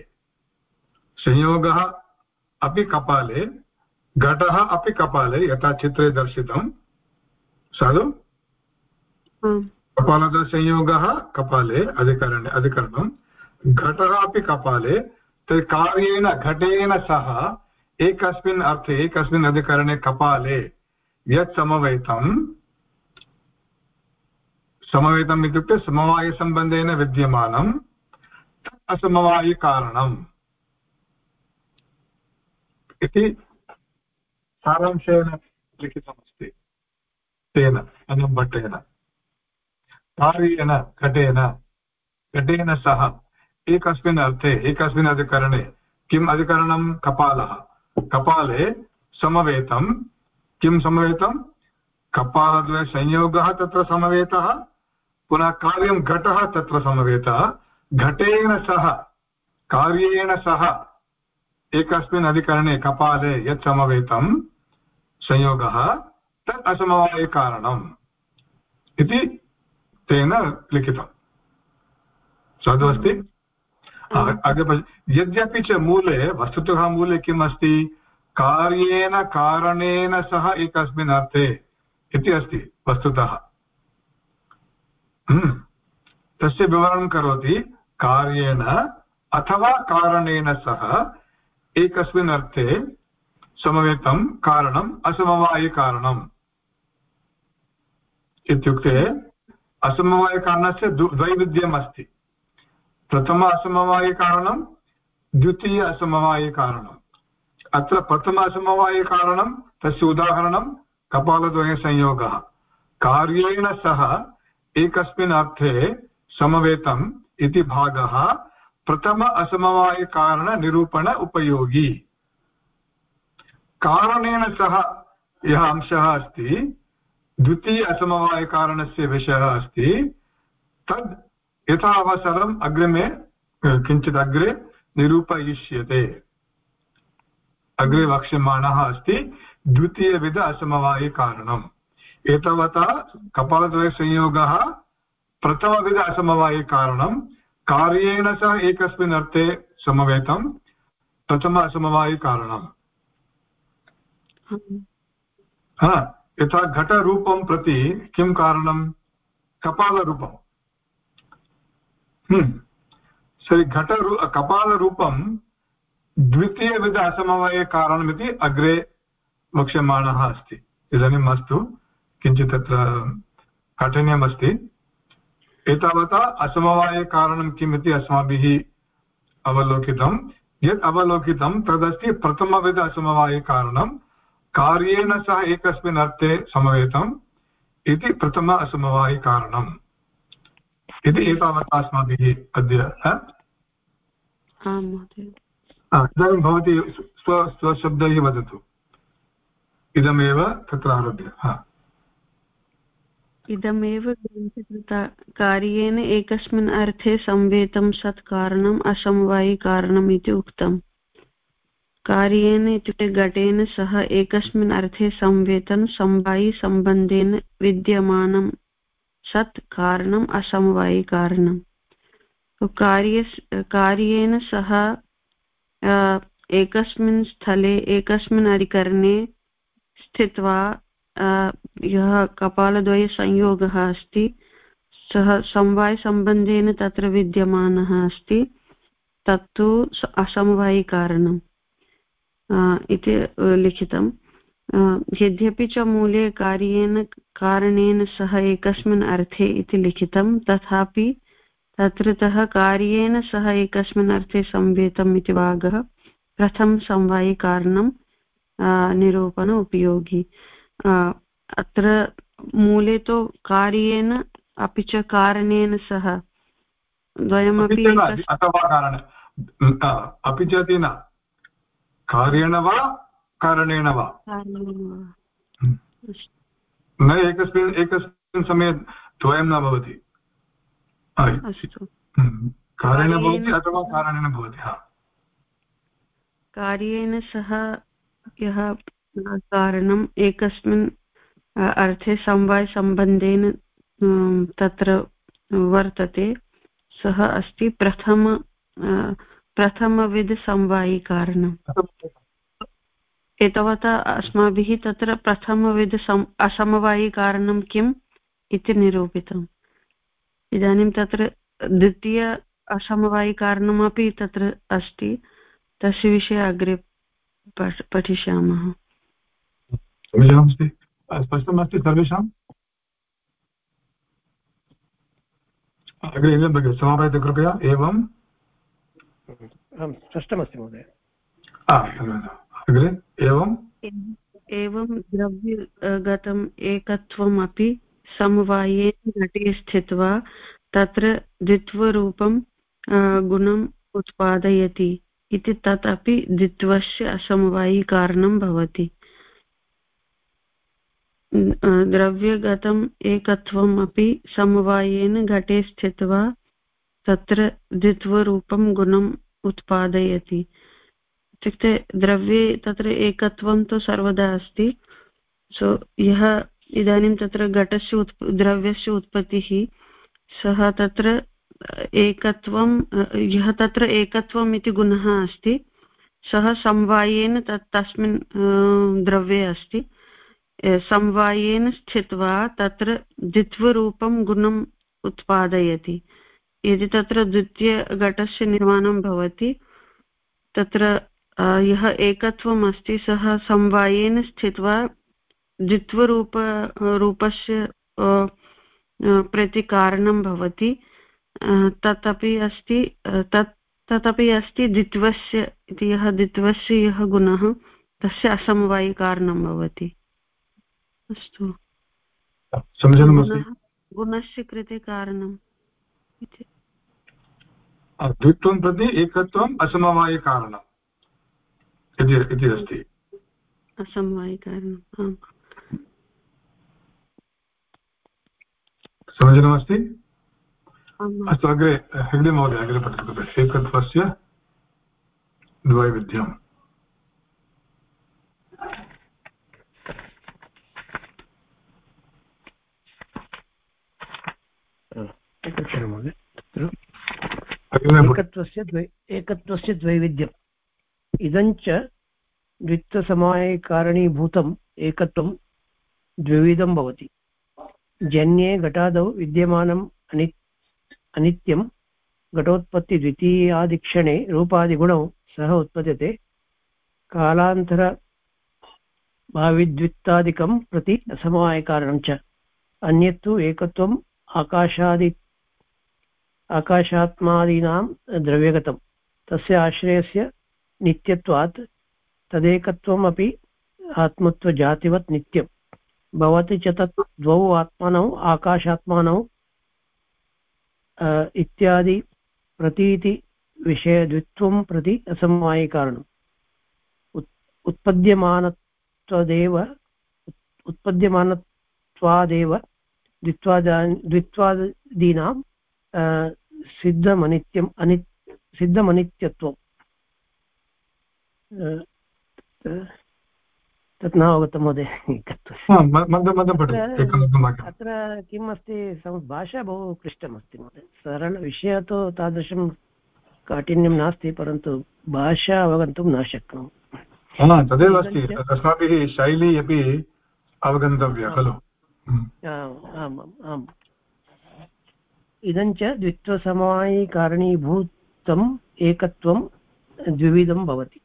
संयोगः अपि कपाले, घटः अपि कपाले, यथा चित्रे दर्शितं, साधु? कपालदसंयोगः कपाले, अधिकरणे, अधिकरणं। घटः अपि कपाले, तर्हि कार्येण, घटेन सह एकस्मिन् अर्थे, एकस्मिन् अधिकरणे कपाले, यत् समवेतं, समवेतम् इत्युक्ते समवायसम्बन्धेन विद्यमानं असमवायिकारणम्। इति सारांशेन लिखितमस्ति। तेन अनम्भट्टेन कार्येन घटेन घटेन सह। एकस्मिन् अर्थे, एकस्मिन् अधिकरणे किम् अधिकरणं? कपालः। कपाले समवेतं। किं समवेतं? कपालद्वयसंयोगः तत्र समवेतः। पुनः कार्यं घटः तत्र समवेतः। घटेन सह, कार्येण सह एकस्मिन् अधिकरणे कपाले यत् समवेतं, संयोगः, तत् असमवायकारणम्। इति तेन लिखितं साधु अस्ति अग्रे यद्यपि च मूले वस्तुतः मूले किम् अस्ति कार्येन कारणेन सह एकस्मिन् अर्थे इति अस्ति वस्तुतः। हम्म। तस्य विवरणं करोति। कार्येन अथवा कारणेन सह एकस्मिन् अर्थे समवेतं कारणम् असमवायिकारणम्। इत्युक्ते असमवायकारणस्य द्वैविध्यम् अस्ति प्रथम असमवायकारणं द्वितीय असमवायकारणम् अत्र प्रथम असमवायकारणं तस्य उदाहरणं कपालद्वयसंयोगः। कार्येण सह एकस्मिन् अर्थे समवेतम् इति भागः प्रथम असमवायकारणनिरूपण उपयोगी। कारणेन सह यः अंशः अस्ति द्वितीय असमवायकारणस्य विषयः अस्ति। तद् यथा अवसरम् अग्रिमे किञ्चित् अग्रे निरूपयिष्यते। अग्रे वक्ष्यमाणः अस्ति द्वितीयविध असमवायिकारणम् एतावता कपालद्वयसंयोगः प्रथमविध असमवायिकारणं कार्येण सह एकस्मिन् अर्थे समवेतं प्रथम असमवायिकारणम् यथा घटरूपं प्रति किं कारणं? कपालरूपम् सरि घटरू, कपालरूपं द्वितीयविध असमवायकारणमिति अग्रे वक्ष्यमाणः अस्ति। इदानीं मास्तु, किञ्चित् तत्र काठिन्यमस्ति। एतावता असमवायकारणं किम् इति अस्माभिः अवलोकितं। यत् अवलोकितं तदस्ति प्रथमविध असमवायकारणं कार्येण सह एकस्मिन् अर्थे समवेतम् इति प्रथम असमवायकारणम् इति एतावता अस्माभिः अद्य इदानीं भवती स्व स्वशब्दैः वदतु। इदमेव तत्र आरभ्य इदमेव कार्येन एकस्मिन् अर्थे संवेतं सत् कारणम् असमवायिकारणम् इति उक्तम्। कार्येन इत्युक्ते घटेन सह एकस्मिन् अर्थे संवेतन् समवायिसम्बन्धेन विद्यमानं सत् कारणम् असमवायिकारणम् कार्य कार्येन सह एकस्मिन् स्थले, एकस्मिन् अधिकरणे स्थित्वा यः कपालद्वयसंयोगः अस्ति, सः समवायसम्बन्धेन तत्र विद्यमानः अस्ति, तत्तु असमवायिकारणम् इति लिखितं यद्यपि च मूले कार्येन कारणेन सह एकस्मिन् अर्थे इति लिखितं तथापि तत्रतः कार्येन सह एकस्मिन् अर्थे संवेतम् इति भागः प्रथम समवायिकारणं निरूपण उपयोगी। अत्र मूले तु कार्येन अपि च कारणेन सह द्वयमपि अपि च कार्येण वा कारणेन वा? न एकस्मिन् एकस्मिन् समये द्वयं न भवति। कारेण भवति अथवा कारणेन भवति हा। कार्येन सह यः कारणम् एकस्मिन् अर्थे समवायसम्बन्धेन तत्र वर्तते। सः अस्ति प्रथम प्रथमविधसमवायिकारणम् एतावता अस्माभिः तत्र प्रथमविध असमवायिकारणं किम् इति निरूपितम्। इदानीं तत्र द्वितीय असमवायिकारणमपि तत्र अस्ति। तस्य विषये अग्रे पठिष्यामः। स्पष्टमस्ति सर्वेषाम् अग्रे समापयतु कृपया। एवम् आं स्पष्टमस्ति महोदय। अग्रे एवम् एवं द्रव्यगतम् एकत्वमपि समवायेन घटे स्थित्वा तत्र द्वित्वरूपं गुणम् उत्पादयति इति तत् अपि द्वित्वस्य असमवायिकारणं भवति। द्रव्यगतम् एकत्वम् अपि समवायेन घटे स्थित्वा तत्र द्वित्वरूपं गुणम् उत्पादयति। इत्युक्ते द्रव्ये तत्र एकत्वं तु सर्वदा अस्ति। सो यः इदानीं तत्र घटस्य उत् द्रव्यस्य उत्पत्तिः, सः तत्र एकत्वं यः तत्र एकत्वम् इति गुणः अस्ति, सः समवायेन तत् तस्मिन् द्रव्ये अस्ति। समवायेन स्थित्वा तत्र द्वित्वरूपं गुणम् उत्पादयति। यदि तत्र द्वितीयघटस्य निर्माणं भवति तत्र यः एकत्वम् अस्ति सः समवायेन स्थित्वा द्वित्वरूप रूपस्य प्रति कारणं भवति तदपि अस्ति तत् तदपि अस्ति द्वित्वस्य इति यः द्वित्वस्य यः गुणः तस्य असमवायिकारणं भवति। अस्तु। गुणस्य कृते कारणम् इति। द्वित्वं प्रति एकत्वम् असमवायिकारणम् इति अस्ति। असमवायिकारणम् समीचीनमस्ति? अस्तु अग्रे हेग्डे महोदय अग्रे पठतु। एकत्वस्य द्वैविध्यम्। एकक्षणं महोदय एकत्वस्य द्वै एकत्वस्य द्वैविध्यम्। इदञ्च द्वित्वसमायकारणीभूतम् एकत्वं द्विविधं भवति। जन्ये घटादौ विद्यमानम् अनि अनित्यं घटोत्पत्तिद्वितीयादिक्षणे रूपादिगुणौ सः उत्पद्यते। कालान्तरभाविद्वित्तादिकं प्रति असमवायकारणं च। अन्यत्तु एकत्वम् आकाशादि आकाशात्मादीनां द्रव्यगतं तस्य आश्रयस्य नित्यत्वात् तदेकत्वम् अपि आत्मत्वजातिवत् नित्यं भवति च तत् द्वौ आत्मनौ, आकाशात्मानौ इत्यादि प्रतीतिविषयद्वित्वं प्रति असमवायिकारणम्। उत्, उत्पद्यमानत्वदेव, उत्पद्यमानत्वादेव द्वित्वादा, द्वित्वादीनां सिद्धमनित्यम् अनि सिद्धमनित्यत्वम् तत् न अवगतं महोदय अत्र किम् अस्ति भाषा बहु क्लिष्टमस्ति महोदय सरलविषयः तु तादृशं काठिन्यं नास्ति परन्तु भाषा अवगन्तुं न शक्नोमि तदेव अस्ति अस्माभिः शैली अपि अवगन्तव्या खलु आम् आम् इदञ्च द्वित्वसमायिकारणीभूतम् एकत्वं द्विविधं भवति।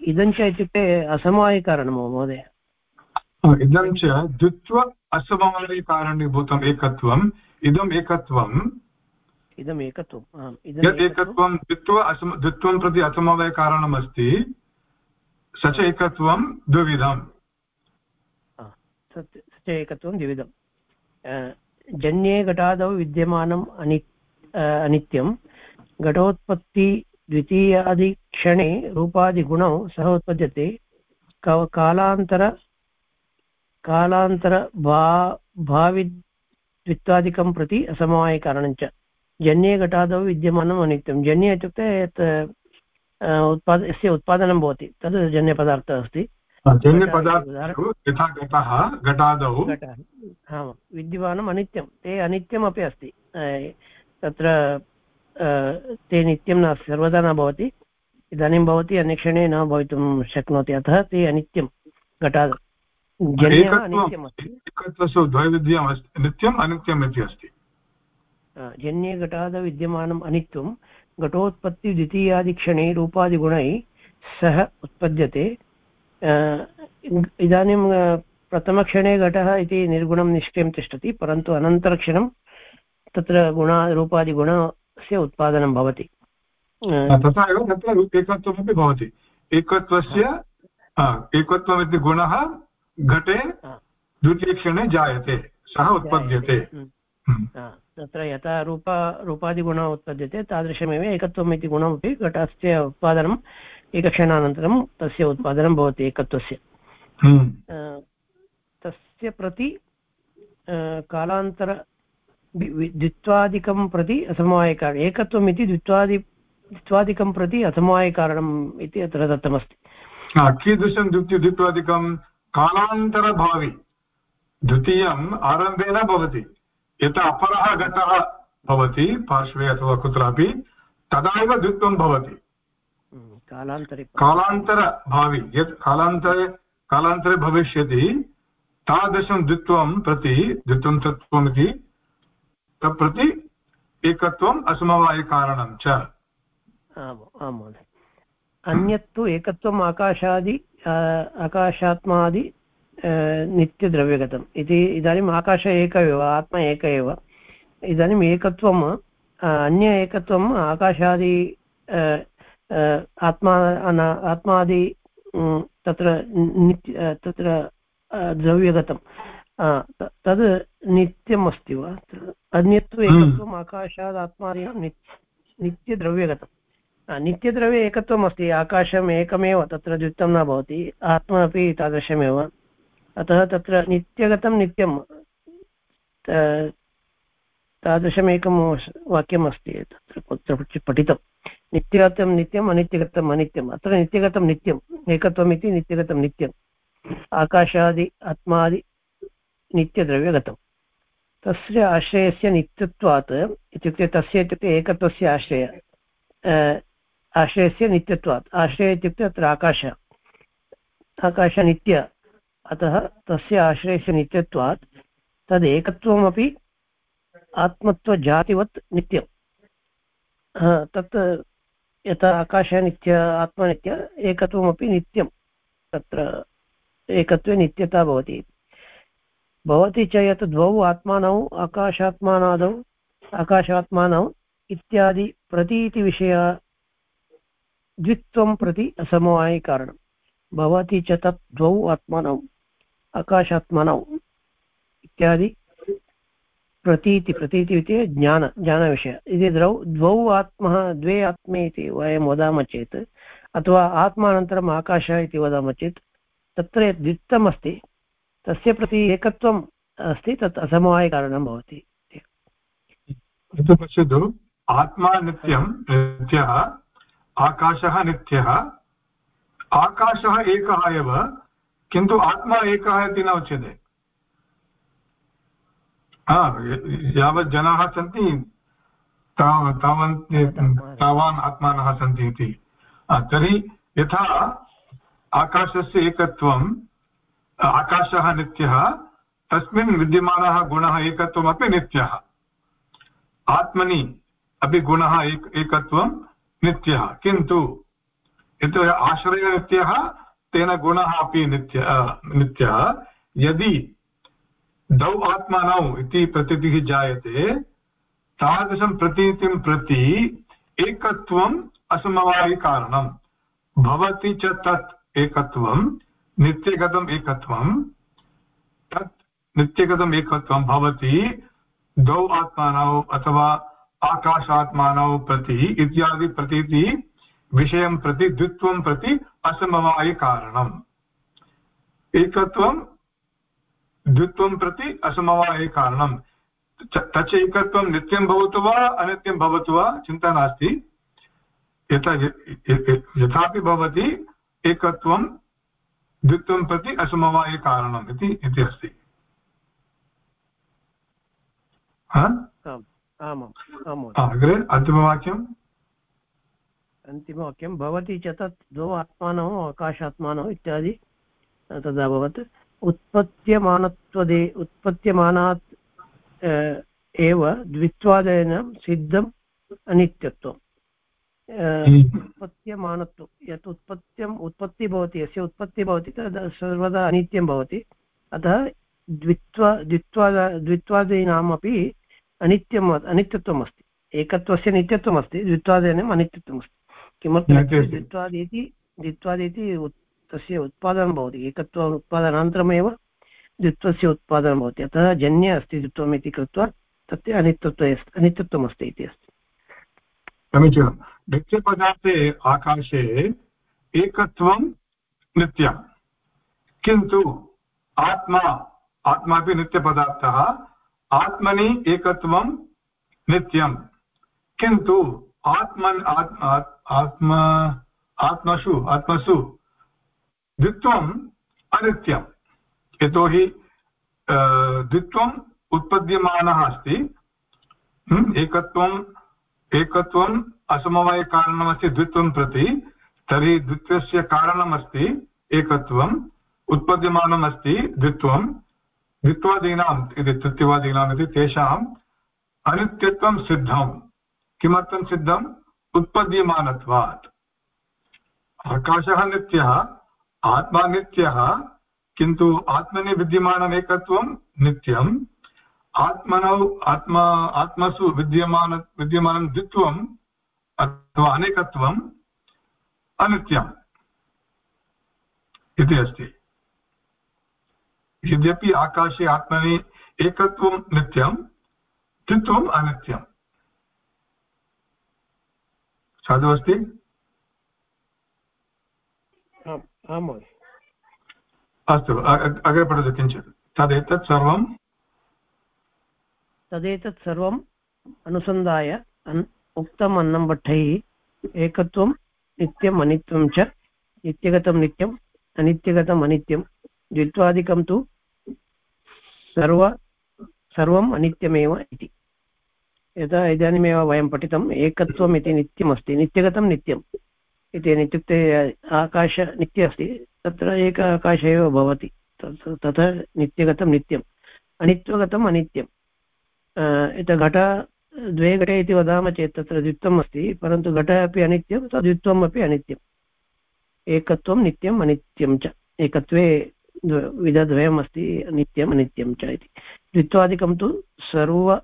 इदं च इत्युक्ते असमवायिकारणं महोदय। इदं च द्वित्व असमवायिकारणीभूतम् एकत्वम् इदम् एकत्वम्। इदम् एकत्वम् यत् एकत्वं द्वित्व असम द्वित्वं प्रति असमवायकारणम् अस्ति स च एकत्वं द्विविधम्। स च एकत्वं द्विविधं जन्ये घटादौ विद्यमानम् अनि अनित्यं घटोत्पत्ति द्वितीयादिक्षणे रूपादिगुणौ सः उत्पद्यते। कालान्तर कालान्तरभा भाविद्वित्वादिकं प्रति असमवायिकारणञ्च जन्ये घटादौ विद्यमानम् अनित्यं जन्ये इत्युक्ते यत् उत्पाद, यस्य उत्पादनं भवति, तद् जन्यपदार्थः अस्ति। विद्यमानम् अनित्यं ते अनित्यमपि अस्ति। तत्र ते नित्यं न सर्वदा न भवति इदानीं भवति अन्यक्षणे न भवितुं शक्नोति अतः ते अनित्यं घटा। नित्यम् अनित्यम् इति अस्ति जन्ये घटाद विद्यमानम् अनित्यं घटोत्पत्ति रूपादिगुणैः सः उत्पद्यते। इदानीं प्रथमक्षणे घटः इति निर्गुणं निष्क्रियं तिष्ठति परन्तु अनन्तरक्षणं तत्र गुणा रूपादिगुण एकत्वस्य उत्पादनं भवति। तथा एव तत्र एकत्वमपि भवति। एकत्वस्य एकत्वमिति गुणः घटे द्वितीयक्षणे जायते सः उत्पद्यते। तत्र यथा रूप रूपादिगुणः उत्पद्यते तादृशमेव एकत्वम् इति गुणमपि घटस्य उत्पादनम् एकक्षणानन्तरं तस्य उत्पादनं भवति एकत्वस्य। तस्य प्रति कालान्तर द्वित्वादिकं प्रति असमवायकारणम् एकत्वम् इति द्वित्वादि द्वित्वादिकं प्रति असमवायकारणम् इति अत्र दत्तमस्ति। कीदृशं द्वितीय द्वित्वादिकं? कालान्तरभावि। द्वितीयम् आरम्भे न भवति। यथा अपरः घटः भवति पार्श्वे अथवा कुत्रापि तदा एव द्वित्वं भवति। हम्म, कालान्तरे कालान्तरभावि यत् कालान्तरे कालान्तरे भविष्यति तादृशं द्वित्वं प्रति द्वित्वं तत्त्वमिति तत्प्रति एकत्वम् असमवायिकारणं च। आम् आं महोदय। अन्यत्तु एकत्वम् आकाशादि आकाशात्मादि नित्यद्रव्यगतम्। इति इदानीम् आकाश एक एव आत्मा एक एव इदानीम् एकत्वम् अन्य एकत्वम् आकाशादि आत्मा आत्मादि तत्र नित्य तत्र द्रव्यगतं तद् नित्यम् अस्ति वा अन्यत् तु एकत्वम् आकाशात् आत्मादीनां नित्यद्रव्यगतं नित्यद्रव्ये एकत्वम् अस्ति आकाशम् एकमेव तत्र द्वित्वं न भवति आत्मा अपि तादृशमेव। अतः तत्र नित्यगतं नित्यं तादृशमेकं वाक्यम् अस्ति तत्र कुत्र पठितं। नित्यगतं नित्यम्, अनित्यगतम्, अनित्यम्। अत्र नित्यगतं नित्यम्। एकत्वम् इति नित्यगतं नित्यम्। आकाशादि, आत्मादि नित्यद्रव्यगतं तस्य आश्रयस्य नित्यत्वात्, इत्युक्ते तस्य इत्युक्ते एकत्वस्य आश्रय आश्रयस्य नित्यत्वात्। आश्रय इत्युक्ते अत्र आकाश। आकाशनित्य अतः तस्य आश्रयस्य नित्यत्वात्, तद् एकत्वमपि आत्मत्वजातिवत् नित्यं तत् यथा आकाशः नित्य आत्मनित्य एकत्वमपि नित्यं। तत्र एकत्वे नित्यता भवति। भवति च यत् द्वौ आत्मानौ, आकाशात्मानादौ, आकाशात्मानौ इत्यादि प्रतीतिविषया द्वित्वं प्रति असमवायिकारणं भवति च तत् द्वौ आत्मानौ, आकाशात्मनौ इत्यादि प्रतीति प्रतीति इति ज्ञान, ज्ञानविषय। इति द्वौ द्वौ आत्मः, द्वे आत्मे इति वयं वदामः चेत्, अथवा आत्मानन्तरम् आकाशः इति वदामः चेत्, तत्र यत् द्वित्वम् अस्ति तस्य प्रति एकत्वम् अस्ति, तत् असमवायकारणं भवति। पश्यतु आत्मा नित्यं, नित्यः, आकाशः नित्यः। आकाशः एकः एव, किन्तु आत्मा एकः इति न उच्यते। यावत् जनाः सन्ति तावन् तावान् आत्मानः सन्ति इति। तर्हि यथा आकाशस्य एकत्वं, आकाशः नित्यः, तस्मिन् विद्यमानः गुणः एकत्वमपि नित्यः। आत्मनि अपि गुणः एक एकत्वं नित्यः, किन्तु यतो आश्रयनित्यः, तेन गुणः अपि नित्य नित्यः। यदि द्वौ आत्मानौ इति प्रतीतिः जायते। तादृशं प्रतीतिं प्रति एकत्वम् असमवायिकारणं भवति च तत् एकत्वं, नित्यगतम् एकत्वं, तत् नित्यगतम् एकत्वं भवति द्वौ आत्मानौ अथवा आकाशात्मानौ प्रति इत्यादि प्रतीति विषयं प्रति द्वित्वं प्रति असमवायिकारणम् एकत्वं द्वित्वं प्रति असमवायिकारणं तच्च एकत्वं नित्यं भवतु वा अनित्यं भवतु वा चिन्ता नास्ति। यथा यथापि भवति एकत्वं द्वित्वं प्रति असमवायकारणम् इति इति अस्ति। अग्रे अन्तिमवाक्यम्? अन्तिमवाक्यं भवति च तत् द्वौ आत्मानौ आकाशात्मानौ इत्यादि तदभवत् उत्पद्यमानत्वदे उत्पद्यमानात् एव द्वित्वादयेन सिद्धम् अनित्यत्वम्। उत्पत्त्यमानत्वं यत् उत्पत्त्यम् उत्पत्तिः भवति यस्य उत्पत्तिः भवति तद् सर्वदा अनित्यं भवति। अतः द्वित्वा द्वित्वा द्वित्वादीनाम् अपि अनित्यम् अनित्यत्वम् अस्ति। एकत्वस्य नित्यत्वम् अस्ति द्वित्वादीनाम् अनित्यत्वम् अस्ति। किमर्थं द्वित्वादि इति द्वित्वादि इति तस्य उत्पादनं भवति। एकत्व उत्पादनानन्तरमेव द्वित्वस्य उत्पादनं भवति। अतः जन्य अस्ति द्वित्वम् इति कृत्वा तस्य अनित्यत्व अनित्यत्वम् अस्ति इति अस्ति। समीचीनं। नित्यपदार्थे आकाशे एकत्वं नित्यं। किन्तु आत्मा आत्मा अपि नित्यपदार्थः, आत्मनि एकत्वं नित्यं। किन्तु आत्मन् आत्म, आत्मसु आत्मसु द्वित्वम् अनित्यं यतोहि द्वित्वम् उत्पद्यमानः अस्ति। एकत्वं एकत्वम् असमवायकारणमस्ति द्वित्वं प्रति, तर्हि द्वित्वस्य कारणमस्ति एकत्वम् उत्पद्यमानम् अस्ति द्वित्वं द्वित्वादीनाम् इति, तृतीयवादीनाम् इति तेषाम् अनित्यत्वं सिद्धम्। किमर्थं सिद्धम्? उत्पद्यमानत्वात्। आकाशः नित्यः आत्मा नित्यः किन्तु आत्मनि विद्यमानम् एकत्वं नित्यं आत्मनौ, आत्मा, आत्मसु विद्यमान, विद्यमानं द्वित्वम् अथवा अनेकत्वम् अनित्यम् इति अस्ति। यद्यपि आकाशे आत्मनि एकत्वं नित्यं द्वित्वम् अनित्यम्। साधु अस्ति? आं महोदय अस्तु अग्रे पठतु किञ्चित्। तदेतत् सर्वं? तदेतत् सर्वम् अनुसन्धाय उक्तम् अन्नं भट्टैः एकत्वं नित्यम् अनित्यं च नित्यगतं नित्यम् अनित्यगतम् अनित्यं द्वित्वादिकं तु सर्व सर्वम् अनित्यमेव इति। यदा इदानीमेव वयं पठितम् एकत्वम् इति नित्यमस्ति नित्यगतं नित्यम्। इति इत्युक्ते आकाश नित्य अस्ति, तत्र एक आकाश एव भवति तथा नित्यगतं नित्यम् अनित्यगतम् अनित्यम्। यत् घट द्वे घटे इति वदामः चेत् तत्र द्वित्वम् अस्ति, परन्तु घट अपि अनित्यं तद्वित्वम् अपि अनित्यम्। एकत्वं नित्यम् अनित्यं च, एकत्वे विधद्वयम् अस्ति, नित्यम् अनित्यं च इति। द्वित्वादिकं तु सर्व,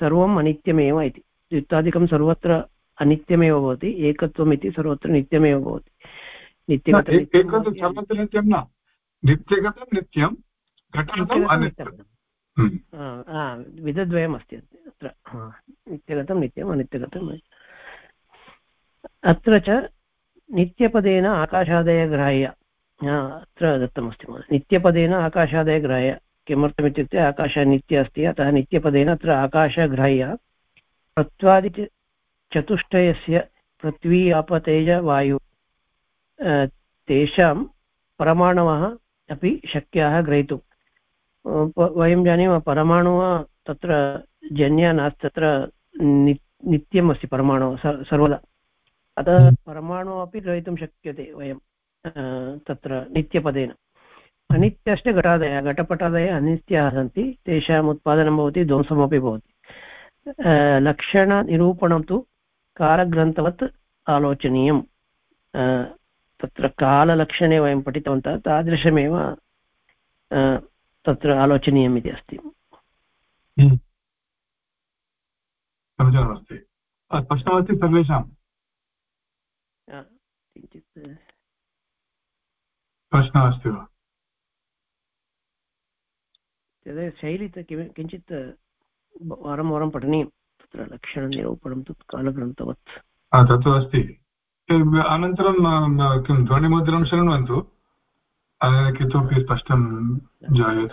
सर्वम् अनित्यमेव इति। द्वित्वादिकं सर्वत्र अनित्यमेव भवति एकत्वम् इति सर्वत्र नित्यमेव भवति। नित्यगतं सर्वत्र नित्यं न। नित्यगतं नित्यं हम्म। विधद्वयम् अत्र। नित्यगतं नित्यम् अनित्यगतम् अत्र च नित्यपदेन आकाशादयग्राह्य अत्र दत्तमस्ति महोदय। नित्यपदेन आकाशादयग्राह्य किमर्थमित्युक्ते आकाशः नित्य अस्ति अतः नित्यपदेन अत्र आकाशग्राह्य प्रत्वादिचतुष्टयस्य पृथ्वी आपतेज वायु तेषां परमाणवः अपि शक्याः ग्रहीतुं। वयं जानीमः परमाणुः तत्र जन्या नास्ति तत्र नित्यम् अस्ति परमाणुः सर्वदा। अतः परमाणुः अपि ग्रहीतुं शक्यते वयं तत्र नित्यपदेन। अनित्यश्च घटादयः घटपटादयः अनित्याः सन्ति तेषाम् उत्पादनं भवति ध्वंसमपि भवति। लक्षणनिरूपणं तु कालग्रन्थवत् आलोचनीयं तत्र काललक्षणे वयं पठितवन्तः तादृशमेव तत्र आलोचनीयम् इति अस्ति। हम्म। समीचीनमस्ति। सर्वेषां? किञ्चित्। प्रश्नः अस्ति वा शैली किञ्चित् वारं वारं पठनीयं तत्र लक्षणनिरूपणं तत् कालग्रन्थवत् तत्तु अस्ति। अनन्तरं किं ध्वनिमुद्रं शृण्वन्तु। इतोपि स्पष्टं जायेत।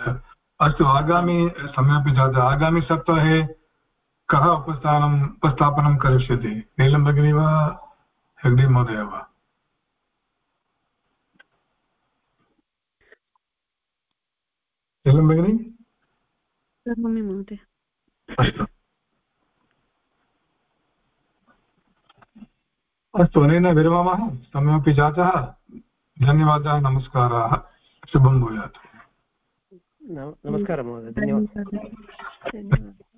अस्तु आगामि समयपि जातः आगामि सप्ताहे कः उपस्थानम् उपस्थापनं करिष्यति? नीलं भगिनी वा हेग्डे महोदय वा? नीलं भगिनी? करोमि महोदय। अस्तु अनेन विरमामः। समयमपि जातः। धन्यवादाः नमस्काराः। शुभं भूयात्। नमस्कारः महोदय धन्यवादः।